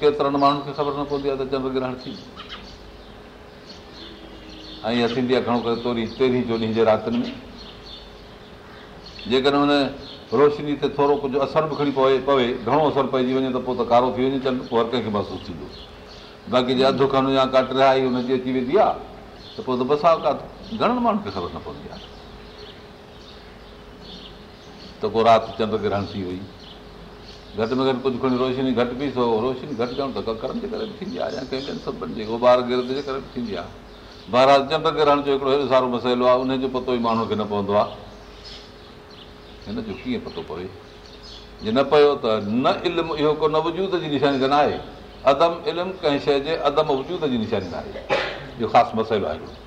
केतिरनि माण्हुनि खे ख़बर न पवंदी आहे त ग्रहण थी ऐं इहा थींदी आहे करे तोरी तेरीं चोली जे रातिनि में जेकॾहिं हुन रोशनी ते थोरो कुझु असर बि खणी पवे पवे घणो असर पइजी वञे त पोइ त कारो थी वञे चंड पोइ हर कंहिंखे महसूसु थींदो बाक़ी जे अधु खनि या का ट्राई हुनजी अची वेंदी आहे त पोइ त बसा कान थो घणनि माण्हुनि खे ख़बर न पवंदी आहे त को राति चंड ग्रहण थी वई घटि में घटि कुझु खणी रोशनी घटि बि थो रोशनी घटि कयूं त ककरनि जे करे बि थींदी आहे या कंहिं ॿियनि सभिनी जे ॿार गिरद जे करे बि थींदी आहे ॿार चंड ग्रहण जो हिकिड़ो हेॾो सारो मसइलो आहे उनजो पतो ई माण्हूअ खे न पवंदो आहे हिन जो कीअं पतो पवे जे न पियो त न इल्मु इहो को न वजूद जी निशानी त न आहे अदम इल्मु कंहिं शइ जे अदम वजूद जी निशानी न आहे इहो ख़ासि मसइलो आहे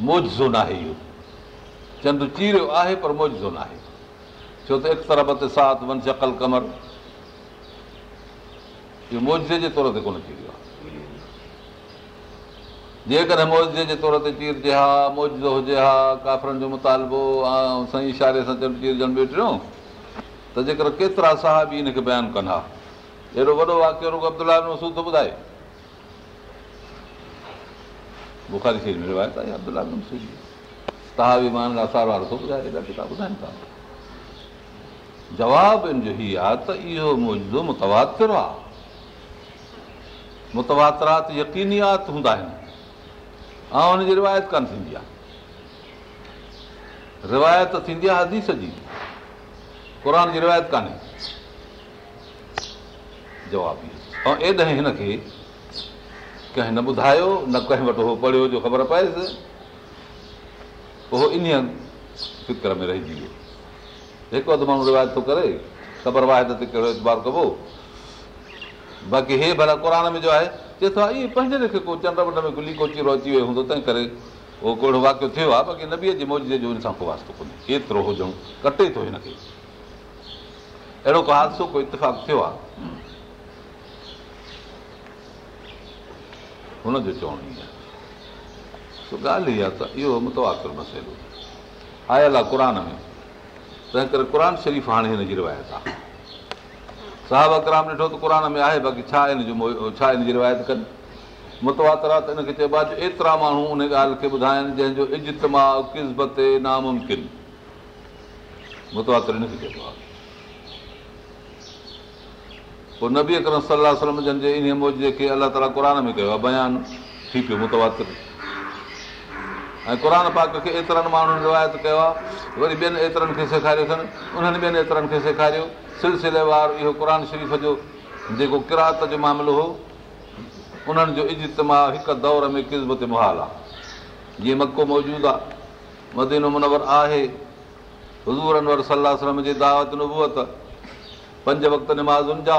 मौजो न आहे इहो चंड चीरियो आहे पर मौजो न आहे छो त साथ वन शकल कमर इहो मौजे जे तौर ते कोन चीरियो आहे जेकॾहिं मौज़े जे तौर ते चीरजे हा मौजो हुजे हा काफ़रनि जो मुतालबो ऐं इशारे सां चंड चीरज त जेकर केतिरा साहबी हिन खे बयानु कनि हा अहिड़ो वॾो आहे रुगो अब्दुला ॿुधाए बुखारी शरीफ़त आहे तव्हां बि मां हिन लाइ सार वारो ॿुधाए हेॾा किताब ॿुधाइनि था जवाबु इन जो हीअ आहे त इहो मुंहिंजो मुतवातिर आहे मुतवातरात यकीनियात हूंदा आहिनि ऐं हुनजी रिवायत कान थींदी आहे रिवायत थींदी आहे हदीस जी क़ुर जी रिवायत कान्हे जवाबु ऐं हिनखे कंहिं न ॿुधायो न कंहिं वटि उहो पढ़ियो जो ख़बर पएसि उहो इन फिक़्र में रहिजी वियो हिकु अधु माण्हू रिवायत थो करे ख़बर वाए त कहिड़ो इतबार कबो बाक़ी हे भला क़ुर में जो आहे चए थो इहे पंहिंजे लेखे को चंड वंड में गुली कोचीरो अची वियो हूंदो तंहिं करे उहो कहिड़ो वाकियो थियो आहे बाक़ी नबीअ जे मौज जो हिन सां को वास्तो कोन्हे केतिरो हुजऊं कटे थो हिनखे अहिड़ो को हादसो को इतफ़ाक़ु थियो आहे हुनजो चवण ईअं ॻाल्हि ई आहे त इहो मुतवात्र मसइलो आयल आहे क़ुर में तंहिं करे क़ुर शरीफ़ हाणे हिन जी रिवायत आहे साहब अकराम ॾिठो त क़ुर में आहे बाक़ी छा हिन जो छा हिन जी रिवायत कनि त हिनखे चइबो आहे एतिरा माण्हू उन ॻाल्हि खे ॿुधाइनि जंहिंजो इजतमा किस्बत नामुमकिन चइबो आहे पोइ नबी अकरम सलाहु सलम जन जे इन मौजे खे अलाह ताला क़ुर में कयो आहे बयानु थी पियो मुत ऐं क़ुर पाक खे एतिरनि माण्हुनि रिवायत कयो आहे वरी ॿियनि एतिरनि खे सेखारियो अथनि उन्हनि ॿियनि एतिरनि खे सेखारियो सिलसिलेवारु इहो क़ुर शरीफ़ जो जेको किरात जो मामिलो हो उन्हनि जो इजतमा हिकु दौर में ते मुहाल आहे जीअं मको मौजूदु आहे मदीनो मुनवर आहे हज़ूरनि वर सलाह जी दावत नबुअत पंज वक़्तु निमाज़ुनि जा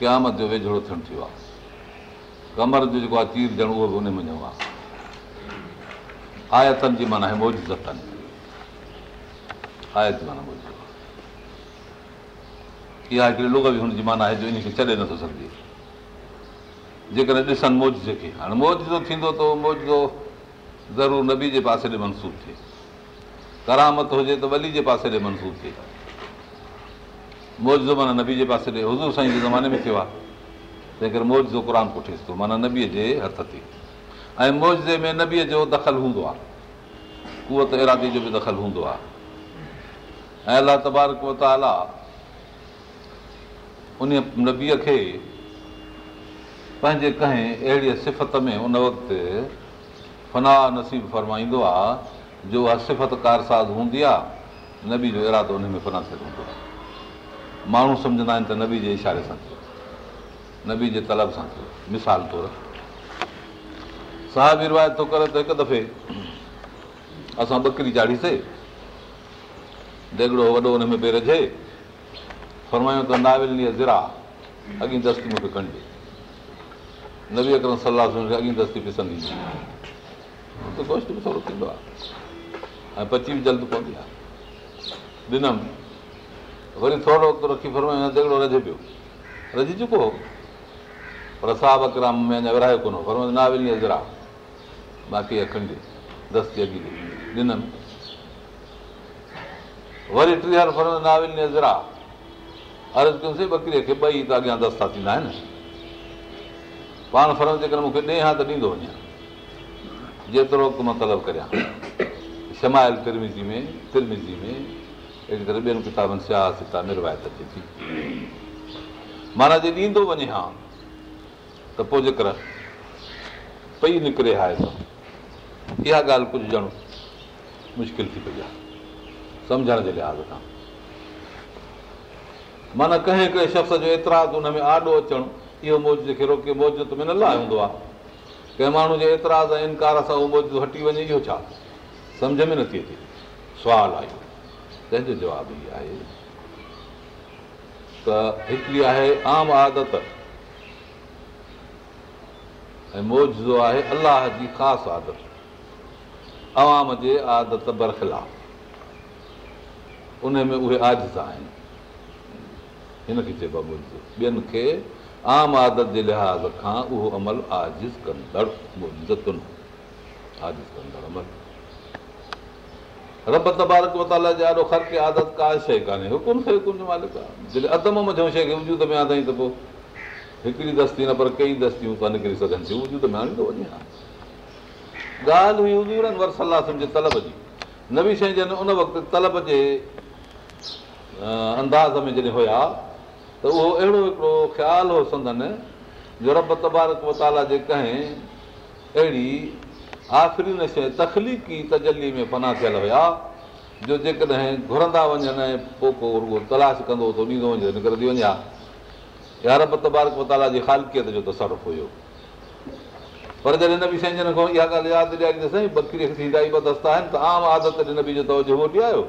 क़यामत जो वेझड़ो थियणु थियो आहे कमर जो जेको आहे तीर ॾियणु उहो बि उन वञो आहे आयतनि जी माना आहे लतन आयत माना इहा हिकिड़ी लोग बि हुनजी माना आहे जो इन खे छॾे नथो सघिजे जेकॾहिं ॾिसनि मौज खे हाणे मौज जो थींदो त मौज जो ज़रूरु नबी जे पासे ॾे मनसूस थिए करामत हुजे त वली जे पासे ॾे मनसूस थिए मौज़ जो माना नबी जे पासे ॾे हुज़ू साईं जे ज़माने में थियो आहे तंहिं करे मौज़ जो क़रान कोठेसि थो माना नबीअ जे हथ ते ऐं मौज़े में नबीअ जो दख़ल हूंदो आहे कुवत त इरादे जो बि दख़ल हूंदो आहे ऐं अलाह तबार कुवत आला उन नबीअ खे पंहिंजे कंहिं अहिड़ीअ सिफ़त में उन वक़्तु फनाह नसीब फरमाईंदो आहे जो उहा सिफ़त कारसाज़ हूंदी आहे नबी जो इरादो उन में फना थियलु हूंदो आहे माण्हू सम्झंदा आहिनि त नबी जे इशारे सां थियो नबी जे तलब सां थियो मिसाल तौरु साहिब रिवायत थो करे त हिकु दफ़े असां ॿकरी चाढ़ीसीं देगड़ो वॾो हुन में ॿिए रजे फरमायूं त नावेलीअ ज़िरा अॻी दस्ती मूंखे कणिजे नबी खां सलाह सुञाणे अॻे दस्ती पिसंदी बि थोरो थींदो आहे ऐं पची बि जल्द पवंदी आहे ॾिनमि वरी थोरो वक़्तु रखी फरमो रचे पियो रजी चुको पर साहु ॿकरा में अञा विरायो कोन हो फरमंदे नाविली अज़रा बाक़ी अखंड दस्ती अॻी वरी टीह नाविली अज़रा अर्ज़ु कयोसीं ॿकरीअ खे ॿई त अॻियां दस्ता थींदा आहिनि पाण फरम जे करे मूंखे ॾे हा त ॾींदो वञा जेतिरो वक़्तु मां तलब करियां शमायल तिरमिज़ी में तिरमिज़ी में अहिड़ी तरह ॿियनि किताबनि सियासत रिवायत अचे थी माना जे ॾींदो वञे हा त पोइ जेकर पई निकिरे हाइ सां इहा ॻाल्हि कुझु ॼण मुश्किल थी पई आहे सम्झण जे लिहाज़ खां माना कंहिं कंहिं शख़्स जो एतिरा हुन में आॾो अचणु इहो मौज खे रोके मौज में न लाइ हूंदो आहे कंहिं माण्हू जे एतिरा ऐं इनकार सां उहो मौज हटी वञे इहो छा सम्झ में नथी अचे सुवालु आहे इहो तंहिंजो जवाबु इहो आहे त हिकिड़ी आहे आम आदत ऐं मौजो आहे अलाह जी ख़ासि आदत आवाम जे आदत बरख़िला उन में उहे आजिज़ आहिनि हिनखे चइबो आहे ॿियनि खे आम आदत जे लिहाज़ खां उहो अमल आज़िज़ कंदड़ आज़िज़ कंदड़ अमल रब तबारक मताला जे एॾो ख़र्के आदत का शइ कान्हे हुकुम खे अदम शइ खे वजूद में आदाईं त पोइ हिकिड़ी दस्ती न पर कई दस्तियूं था निकिरी सघनि थियूं वजूद में आणींदो वञे हा ॻाल्हि हुई वर सलाह सम्झे तलब जी नवी शइ जॾहिं उन वक़्तु तलब जे अंदाज़ में जॾहिं हुया त उहो अहिड़ो हिकिड़ो ख़्यालु हो संदनि जो रब तबारक मताला जे कंहिं अहिड़ी आख़िरी न शइ तखलीक़ी तजली में पना थियल हुया जो जेकॾहिं घुरंदा वञनि ऐं पोइ को उहो तलाश कंदो त ॾींदो वञे निकिरंदी त निकिरंदी वञा यारब मताला जी ख़ालकियत जो तसरफ़ हुयो पर जॾहिं हिन बि शइ जन खां इहा ॻाल्हि यादि ॾियारी त साईं खे थींदा ई बदस्त आहिनि त आम आदत ॾे न बीह तो ॾियारो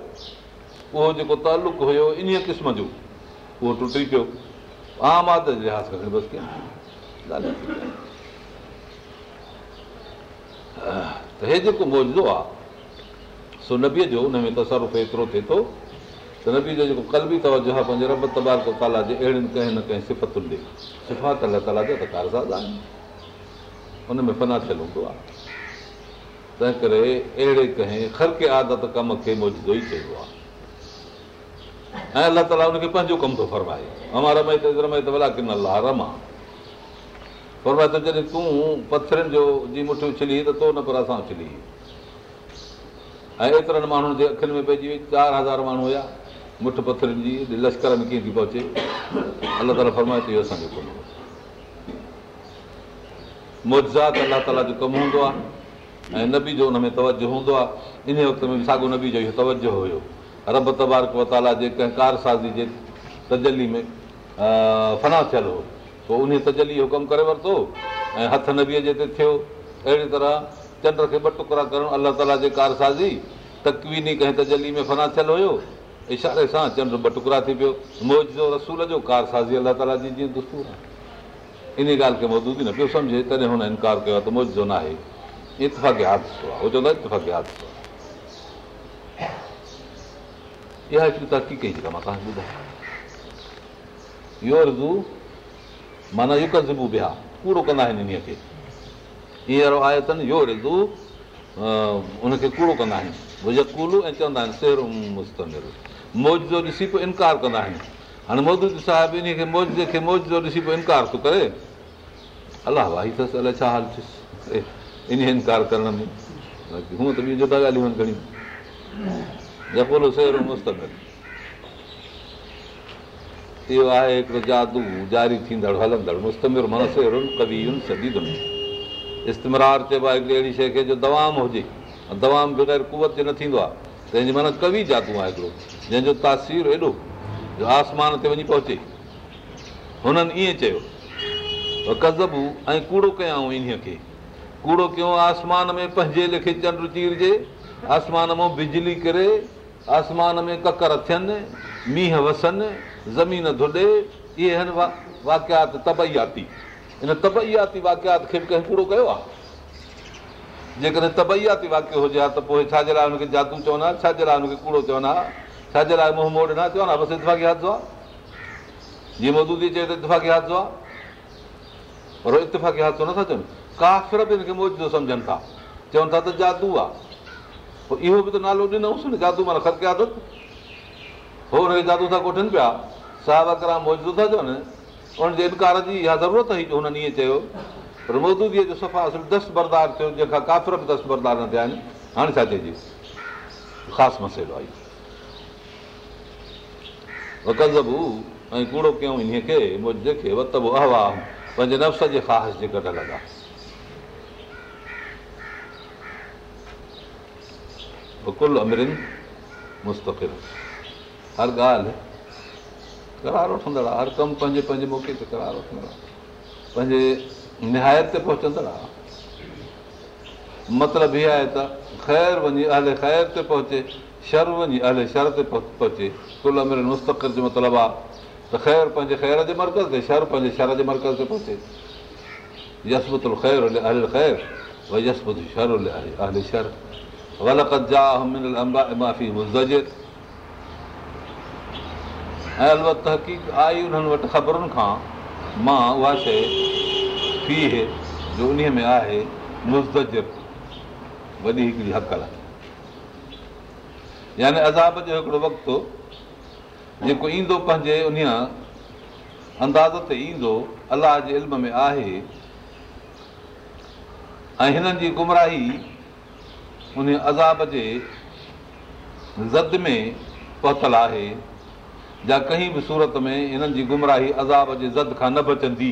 उहो जेको तालुक हुयो इन क़िस्म जो उहो टुटी पियो आम आदत जे लिहाज़ खां त हे जेको मौजदो आहे सो नबीअ जो में तसरुफ़ एतिरो थिए थो त नबी जो जेको कल बि अथव जहा पंहिंजे रब तबार को ताला जे अहिड़ियुनि कंहिं न कंहिं सिफ़तुनि ॾे सिफ़ात अला ताला जा त कारसाज़ आहिनि कारे में फना थियलु हूंदो आहे तंहिं करे अहिड़े कंहिं खर आदत कम खे मौजंदो ई चइबो आहे ऐं अलाह ताला उनखे पंहिंजो कमु थो फरमाए अमा रमे त भला किन अलाह रमा फरमाए त जॾहिं तूं पथरनि जो जी मुठियूं छिली त तो न पर असां छिली ऐं एतिरनि माण्हुनि जे अखियुनि में पइजी वई चारि हज़ार माण्हू हुया मुठ पथरनि जी लश्कर में कीअं थी पहुचे अलाह ताला फ़रमाए थी असांखे कोन हुओ मुझज़ा त अल्ला ताला जो कमु हूंदो आहे ऐं नबी जो हुन में तवजो हूंदो आहे इन वक़्त में साॻियो नबी जो इहो तवजो हुयो रब तबारक वताला जे कंहिं कारसाज़ी जे तजली में फना थियलु हो पोइ उन तजली जो कमु करे वरितो ऐं हथ नबीअ जे ते थियो अहिड़ी तरह चंड खे ॿ टुकड़ा करणु अलाह ताला जे कारसाज़ी तकवीनी कंहिं तजली में फना थियलु हुयो इशारे सां चंड ॿ टुकड़ा थी पियो मौज जो रसूल जो कारसाज़ी अलाह ताला जी जीअं आहे इन ॻाल्हि खे मौजूदु ई न पियो सम्झे तॾहिं हुन इनकार कयो आहे त मौज जो न आहे इतफ़ाक़ी हादसो आहे इतफ़ाक़ी आहे इहा हिकिड़ी तरक़ी कई तव्हांखे ॿुधायां माना युकबू बि हा कूड़ो कंदा आहिनि इन्हीअ खे हींअर आयो अथनि यो रिज़ू उनखे कूड़ो कंदा आहिनि ऐं चवंदा आहिनि सेर मौज जो ॾिसी पोइ इनकार कंदा आहिनि हाणे मौजूद साहिबु मौज खे मौज जो ॾिसी पोइ इनकार थो करे अलाह वाही अथसि अलाए छा हाल थियसि इन इनकार करण में बाक़ी हूअं त ॿियूं जुदा ॻाल्हियूं आहिनि घणियूं सेर मुस्तमिल इहो आहे हिकिड़ो जादू जारी थींदड़ हलंदड़ मुस्तमिर मन कवियुनि सदीदुनि इस्तमरार चइबो आहे हिकिड़ी अहिड़ी शइ खे जो दवाम हुजे ऐं दवाउ बग़ैर कुवत न थींदो आहे तंहिंजे माना कवि जादू आहे हिकिड़ो जंहिंजो तासीर एॾो जो आसमान ते वञी पहुचे हुननि ईअं चयो कज़बू ऐं कूड़ो कयाऊं इन्हीअ खे कूड़ो कयूं आसमान में पंहिंजे लेखे चंडु चीरजे आसमान मां बिजली किरे आसमान में ककर थियनि मींहं वसनि ज़मीन धोॾे इहे आहिनि वा वाकियात तबैयाती इन तबैयाती वाकियात खे बि कंहिं पूरो कयो आहे जेकॾहिं तबैयाती वाकियो हुजे हा त हीअ छाजे लाइ हुनखे जादू चवंदा छाजे लाइ हुनखे कूड़ो चवनि हा छाजे लाइ मुंहुं मोड़ न चवंदा बसि इतफ़ाक़ी हादसो आहे जीअं मोदूदी चए त इतफ़ाक़ी हादसो आहे पर इतफ़ाक़ी हादसो नथा चवनि काफ़िर बि हिनखे मौज जो सम्झनि था चवनि था त जादू आहे पोइ इहो बि त नालो ॾिनऊंसि न जादू माना ख़र्चिया अथसि हो जादू था कोठनि पिया साहिब मौजूदु उनजे इनकार जी इहा ज़रूरत हुई जो हुननि चयो पर मौजूदीअ जो सफ़ा दस्त बरदार थियो जंहिंखां काफ़िर बि दस्त बरदार न थिया आहिनि हाणे छा चइजे ख़ासि मसइलो आहे कूड़ो कयूं नफ़्स जे ख़ास जे कढाफ़ि हर ॻाल्हि करार वठंदड़ आहे हर कमु पंहिंजे पंहिंजे मौक़े ते करार वठंदड़ आहे पंहिंजे निहायत ते पहुचंदड़ आहे मतिलबु इहा आहे त ख़ैर वञी अहिल ख़ैर ते पहुचे शर वञी अह शर ते पहुचे कुल अमिर मुस्तक़ जो मतिलबु आहे त ख़ैर पंहिंजे ख़ैर जे मर्कज़ ते शर पंहिंजे शर जे मर्कज़ ते पहुचे ख़ैर यसप ख़ैर भई शर शर जा अंबा शरबा ऐं अलत तहक़ीक़ आई उन्हनि वटि ख़बरुनि खां मां उहा शइ फी आहे जो उन में आहे मुज़िब वॾी हिकिड़ी हक़ आहे याने अज़ाब जो हिकिड़ो वक़्तु जेको ईंदो पंहिंजे उन अंदाज़ ते ईंदो अलाह जे इल्म में आहे ऐं हिननि जी गुमराही उन अज़ाब जे ज़द में पहुतल आहे जा कंहिं बि सूरत में हिननि जी गुमराही अज़ाब जे ज़द खां न बचंदी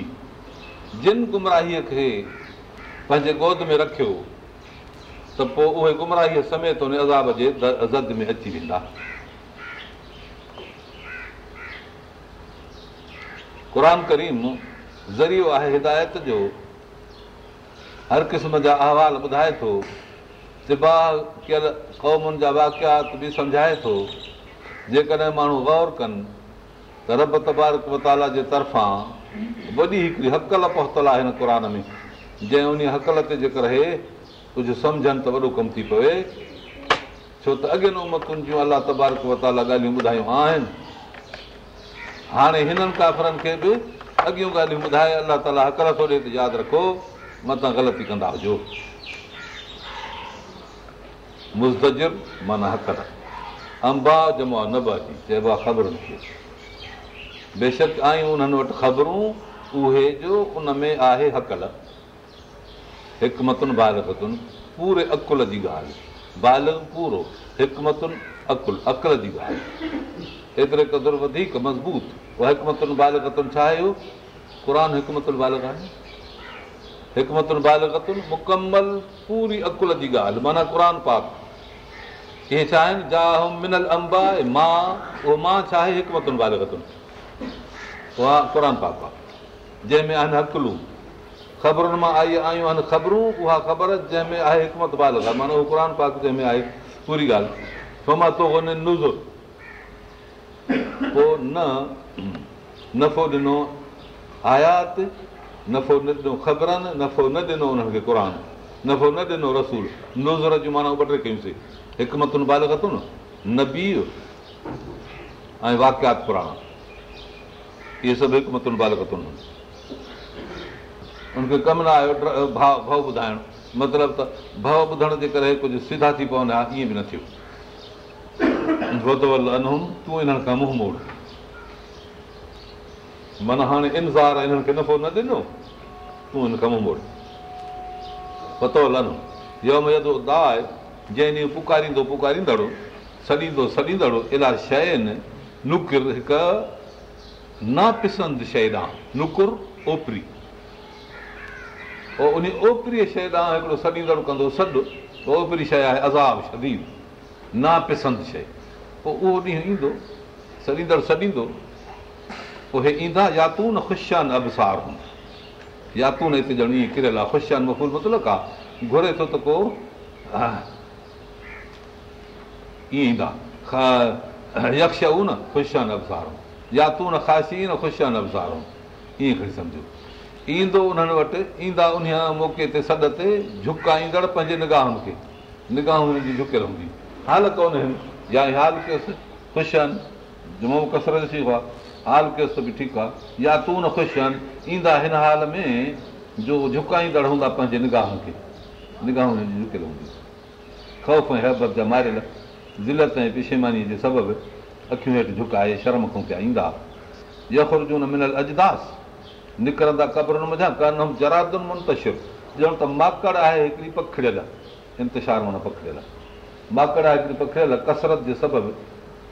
जिन गुमराहीअ खे पंहिंजे गोद में रखियो त पोइ उहे गुमराहीअ समेत हुन अज़ाब जे ज़द में अची वेंदा क़ुर करीम ज़रियो आहे हिदायत जो हर क़िस्म जा अहवाल ॿुधाए थो सिबा कयल क़ौमुनि जा वाक़ियात बि सम्झाए थो जेकॾहिं माण्हू ग़ौर कनि त रब तबारक मताला जे तरफ़ां वॾी हिकिड़ी हक़ल पहुतल आहे हिन क़ुर में जंहिं उन हकल ते जेकर हे कुझु सम्झनि त वॾो कमु थी पवे छो त अॻियुनि उमतुनि जूं अलाह तबारक वताला ॻाल्हियूं ॿुधायूं आहिनि हाणे हिननि काफ़रनि खे बि अॻियूं ॻाल्हियूं ॿुधाए अलाह ताला हकल थो त यादि रखो मता ग़लती कंदा हुजो मुस्तु माना हकल अंबा जमा न बी चइबो आहे ख़बरूं बेशक आहियूं उन्हनि वटि ख़बरूं उहे जो उन में आहे हकल हिकमतुनि बालकतुनि पूरे अकुल जी ॻाल्हि बाल पूरो हिकमतुनि अकुल अकल जी ॻाल्हि एतिरे क़दुरु वधीक मज़बूत उहा हिकमतुनि बालकतुनि छा आहे क़ुर हिकमतुनि बालक आहे हिकमतुनि बालकतुनि मुकमल पूरी अकुल जी ॻाल्हि माना क़ुर पाक कंहिं छा आहे उहा क़ुर पाक आहे जंहिंमें आहिनि हकलूं ख़बरुनि मां आई आयूं आहिनि ख़बरूं उहा ख़बर जंहिंमें आहे हिकमत मत आहे माना उहो क़ुर पाक जंहिंमें आहे पूरी ॻाल्हि सो मां थो नफ़ो ॾिनो आयात नफ़ो न ॾिनो ख़बरनि नफ़ो न ॾिनो उन्हनि खे क़ुर नफ़ो न ॾिनो रसूल नुज़र जूं माना ॿ टे कयूंसीं हिकमतुनि बालगतुनि नबी ऐं वाकियात पुराणो इहे सभु हिकु मथुन बालग़ैं कमु न आयो भाव भव ॿुधाइणु मतिलबु त भउ ॿुधण जे करे कुझु सीधा थी पवनि हा ईअं बि न थियो तूं इन्हनि खां मुंहुं मोड़ मूं हाणे हिननि खे नफ़ो न ॾिनो तूं हिन खां मुंहुं मोड़ पतो पतोल यम दा आहे जंहिं ॾींहुं पुकारींदो पुकारींदड़ु सॾींदो सॾींदड़ु अहिड़ा शइ आहिनि नुक़ुरु हिकु नापिसंद शइ ॾांहुं नुक़ुर ओपिरी उन ओपिरी शइ ॾांहुं हिकिड़ो सॾींदड़ कंदो सॾु ओपरी शइ आहे अज़ाब शदीद नापिसंद शइ पोइ उहो ॾींहुं ईंदो सॾींदड़ सॾींदो पोइ हे ईंदा यातून ख़ुशियनि अबसार हूंदा न हिते ॼण ईअं किरियल आहे मफ़ूल ख़ुशियुनि आहे घुरे थो त को ईअं ईंदा यक्ष हू न ख़ुशि आहिनि अबज़ारहूं या तूं न ख़ासिशी न ख़ुशि आहिनि अबिसार ईअं खणी सम्झो ईंदो उन्हनि वटि ईंदा उन मौक़े ते सॾ ते झुकाईंदड़ पंहिंजे निगाहुनि खे निगाह हुननि जी झुकियल हूंदी हाल कोन आहिनि या हाल कयसि ख़ुशि आहिनि जुमो कसरत ठीकु आहे हाल कयसि बि ठीकु आहे या तूं न ख़ुशि आहिनि ईंदा हिन हाल में जो झुकाईंदड़ हूंदा पंहिंजे निगाहुनि खे निगाह हुननि जी झुकियल हूंदी ख़ौफ़ ऐं हैबत जा मारियल ज़िलत ऐं पिछेमानी जे सबबु अखियूं हेठि झुकाए शर्म खां पिया ईंदा युर्जू न मिलियल अज निकिरंदा क़बरुनि मथां कनि जरादुनि मुंतशिर ॼण त माकड़ आहे हिकिड़ी पखिड़ियल इंतिशार माना पखिड़ियल माकड़ आहे हिकिड़ी पखिड़ियल कसरत जे सबबु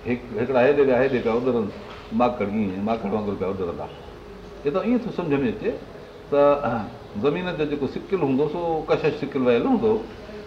हिकु हिकिड़ा हेॾे हेॾे पिया उधरनि माकड़ ईअं माकड़ वांगुरु पिया उधरंदा हे त ईअं थो सम्झ में अचे त ज़मीन ते जेको सिकिल हूंदो सो कशश सिकिल रहियलु हूंदो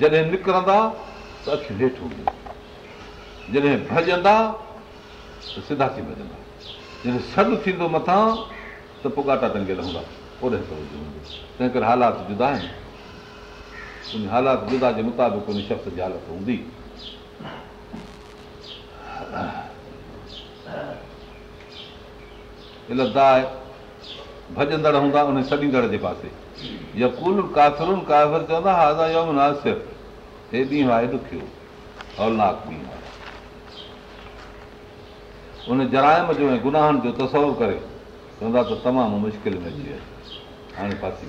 जॾहिं निकिरंदा त अछ हेठि हूंदो जॾहिं भॼंदा त सिधा थी भॼंदा जॾहिं सॾु थींदो मथां त पोइ गाटा तंगियल हूंदा तंहिं करे हालात जुदा आहिनि उन हालात जुदा जे मुताबिक़ उन शब्स जी हालत हूंदी भॼंदड़ हूंदा उन सॼींदड़ जे पासे जराइम जो ऐं गुनाहनि जो तस्वर करे चवंदा त तमामु मुश्किल अची वियसि हाणे वियसि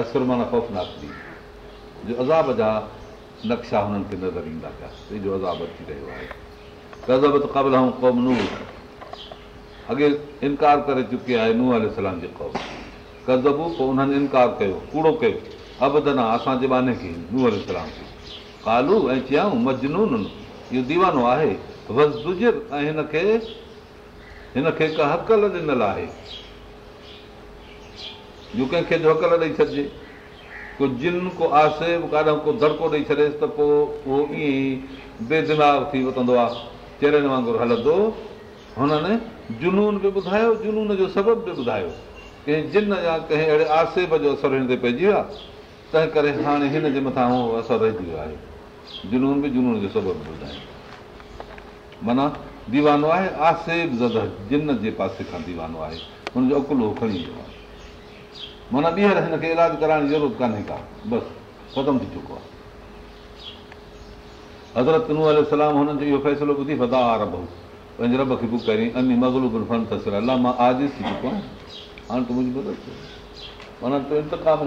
असुर माना ख़ौफ़नाक ॾींहुं जो अज़ाब जा नक्शा हुननि खे नज़र ईंदा पिया अॻे इनकार करे चुकी आहे नूह जी क़ौम कज़बो पोइ उन्हनि इनकार कयो कूड़ो कयो अबदना असांजे बाने खे नूअर सलाम कालू ऐं चयाऊं मजनून इहो दीवानो आहे वज़ुजर ऐं हिनखे हिनखे का हक़ल ॾिनल आहे जो कंहिंखे जो हक़ल ॾेई छॾिजे को जिन को आसे को दड़िको ॾेई छॾेसि त पोइ उहो ईअं ई बेदिनार थी वरितो आहे चेरनि वांगुरु हलंदो हुननि जुनून बि ॿुधायो जुनून जो सबबु बि ॿुधायो कंहिं जिन या कंहिं अहिड़े आसेब जो असरु पइजी वियो आहे तंहिं करे हाणे हिन जे मथां असरु रहिजी वियो आहे हुनजो अकुलो खणी वियो आहे माना हिनखे इलाज कराइण जी ज़रूरत कान्हे का बसि ख़तम थी चुको आहे हज़रत नूलाम पंहिंजे रब खे आहियां हाणे तूं मदद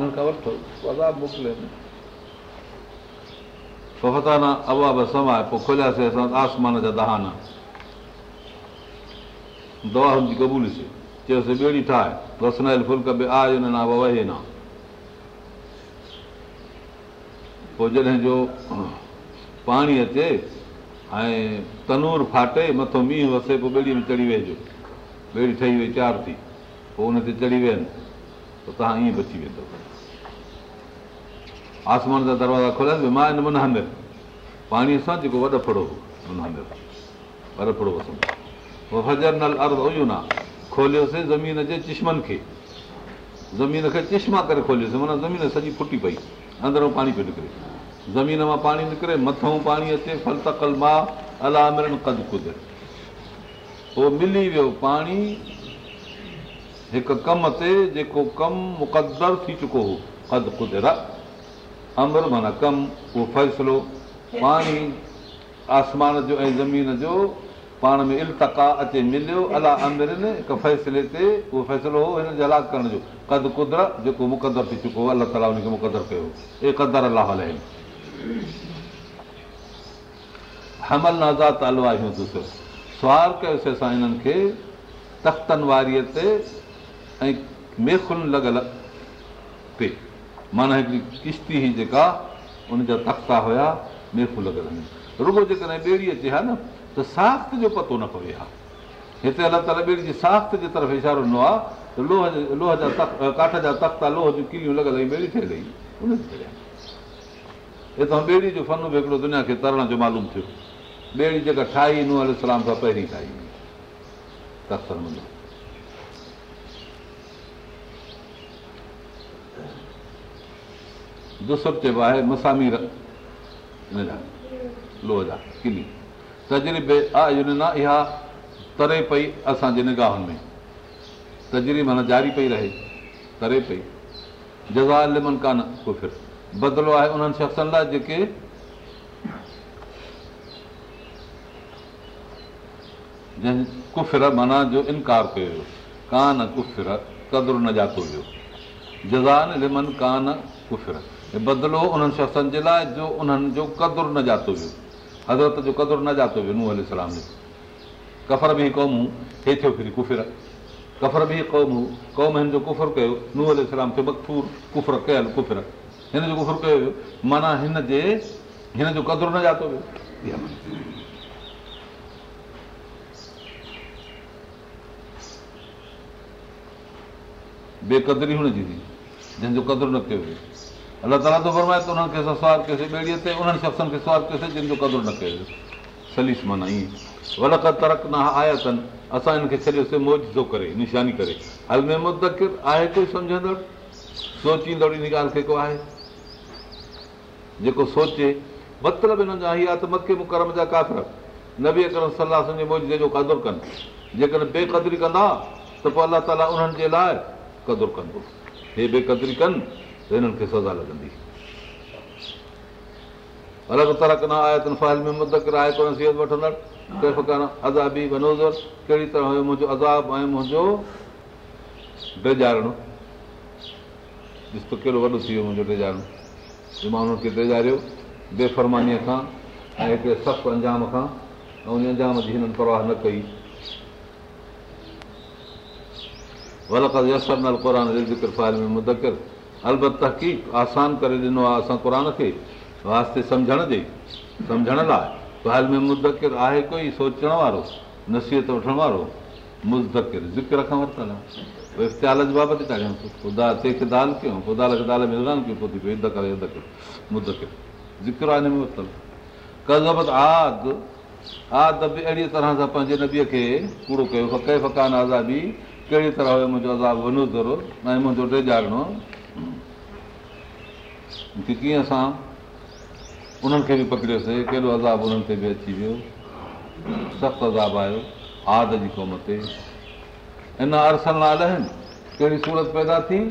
मोकिले फताना अबाब समाए पोइ खोलियासीं असां आसमान जा दहाना दुआ क़बूलसीं चयोसिड़ी ठाहे फुल्क बि आहे न पोइ जॾहिं जो पाणी अचे ऐं तनूर फाटे मथो मींहुं वसे पोइ ॿेड़ी में चढ़ी वेहिजो ॿेड़ी ठही वई चार थी पोइ हुन ते चढ़ी विया आहिनि त तव्हां ईअं बची वेंदो आसमान जा दरवाज़ा खोलनि मां हिन मन हंधि पाणीअ सां जेको वॾो फड़ो हो उन हंधि सां वॾ फुड़ो फजर नल अर्द अ खोलियोसीं ज़मीन जे चश्मनि खे ज़मीन खे चश्मा करे खोलियोसीं माना ज़मीन सॼी फुटी पई अंदरों पाणी पियो निकिरे ज़मीन मां पाणी निकिरे मथां पाणी अचे फल तकल मां अलाह कद कुद पोइ मिली वियो पाणी हिकु कम ते जेको कमु मुक़दर थी चुको हो होत अमर माना कमु उहो फ़ैसिलो पाणी आसमान जो ऐं ज़मीन जो पाण में इल्तका अचे मिलियो अला हिकु फ़ैसिले ते उहो फ़ैसिलो हो हिन जे जलाक करण जो कद कुदर जेको मुक़दरु थी चुको हो अलाह ताला हुनखे मुक़ररु कयो ऐं कदर अलाह हल हमल अलवा दूसरो सुवार कयोसीं असां हिननि खे तख़्तनि वारीअ ते ऐं मेफुन लॻल ते माना हिकिड़ी किश्ती हुई जेका उनजा तख़्ता हुया मेफु लॻल हुयूं रुगो जेकॾहिं ॿेड़ी अचे हा न त साख़्त जो पतो न पवे हा हिते अलाह ताला ॿेड़ी जी साख़्त जे तरफ़ इशारो ॾिनो आहे त लोह लोह जा तख़्त काठ जा तख़्ता लोह जूं कीड़ियूं ॿेड़ी ठहियल हितां ॿेड़ी जो फन बि हिकिड़ो दुनिया खे तरण जो मालूम थियो ॿेड़ी जेका ठाही सां पहिरीं ठाही तख़्त मुंहिंजो दुसर चइबो आहे मसामी लोह जा किनी तजरीबे तजरीबा इहा तरे पई असांजे निगाहुनि में तजरी माना जारी पई रहे तरे पई जज़ा लिमन कान कुफिर बदिलो आहे उन्हनि शख़्सनि लाइ जेके जंहिं कुफिर माना जो इनकार कयो वियो कान कुफिर कदुरु न जातो हुयो जज़ान लिमन कान कुफिर बदिलो उन्हनि शख़्सनि जे लाइ जो उन्हनि जो कदुरु न जातो वियो हज़रत जो कदुरु न जातो वियो नूह सलाम जो कफ़र बि क़ौमूं हे थियो फिरी कुफ़िर कफ़र बि क़ौमूं क़ौम हिन जो कुफ़ुरु कयो नूह खे बकफूर कुल कुफ़ुर कयो वियो माना हिन जे हिन जो कदुरु न जातो वियो बेक़दरी हुनजी हुई जंहिंजो कदुरु न कयो वियो अलाह ताला थो फरमाए त उन्हनि खे असां कयोसीं ॿेड़ीअ ते उन्हनि शख़्सनि खे सवादुसीं जिन जो कदुरु न कयोसि सलीश मना ई वड़क तरक न आया अथनि असां हिनखे छॾियोसीं मौज थो करे निशानी करे हल में अल आहे कोई सम्झंदड़ सोचींदड़ इन ॻाल्हि खे को आहे जेको सोचे मतिलबु हिननि जा इहा त मके मुकरम जा काफ़र न बि अर सलाह जो कदुरु कनि जेकॾहिं बेक़दरी कंदा त पोइ अलाह ताला उन्हनि जे लाइ कदुरु कंदो हे बेक़दरी कनि हिननि खे सज़ा लॻंदी अलॻि तरह कंदा में आहे अज़ाबी सेताबी कहिड़ी तरह हुयो मुंहिंजो अज़ाब ऐं मुंहिंजो ॾिस त कहिड़ो वॾो थी वियो मुंहिंजो डेॼारण जो मां हुननि खे ॾेजारियो बेफ़रमानीअ खां ऐं हिकिड़े सख़्तु अंजाम खां ऐं उन अंजाम जी हिननि परवाह न कई वलक यसर नल क़ुर ज़िक्र फ़ाइल में मुदकिर अलबत तहक़ीक़ आसान करे ॾिनो आहे असां क़ुर खे वास्ते सम्झण जे सम्झण लाइ ॻाल्हि में मुदक़िर आहे कोई सोचण वारो नसीहत वठण वारो मुज़िर ज़िक्र खां वरितलु आहे इफ़्तियाल जे बाबति था ॾियूं ख़ुदा ते दाल कयूं ख़ुदा दाल में रान कयूं पोइ थी पियो ज़िक्र आहे हिन में वरितल कज़बत आद आद बि अहिड़ी तरह सां पंहिंजे नबीअ खे पूरो कयो फ़क़ फ़क़ान आज़ादी कहिड़ी तरह हुयो मुंहिंजो अज़ाब वञो ज़रूरु ऐं मुंहिंजो ॾेजारिणो की कीअं असां उन्हनि खे बि पकड़ियोसीं केॾो अज़ाब उन्हनि ते बि अची वियो सख़्तु अज़ाब आयो आद जी क़ौम ते हिन अर्स आहिनि कहिड़ी सूरत पैदा थी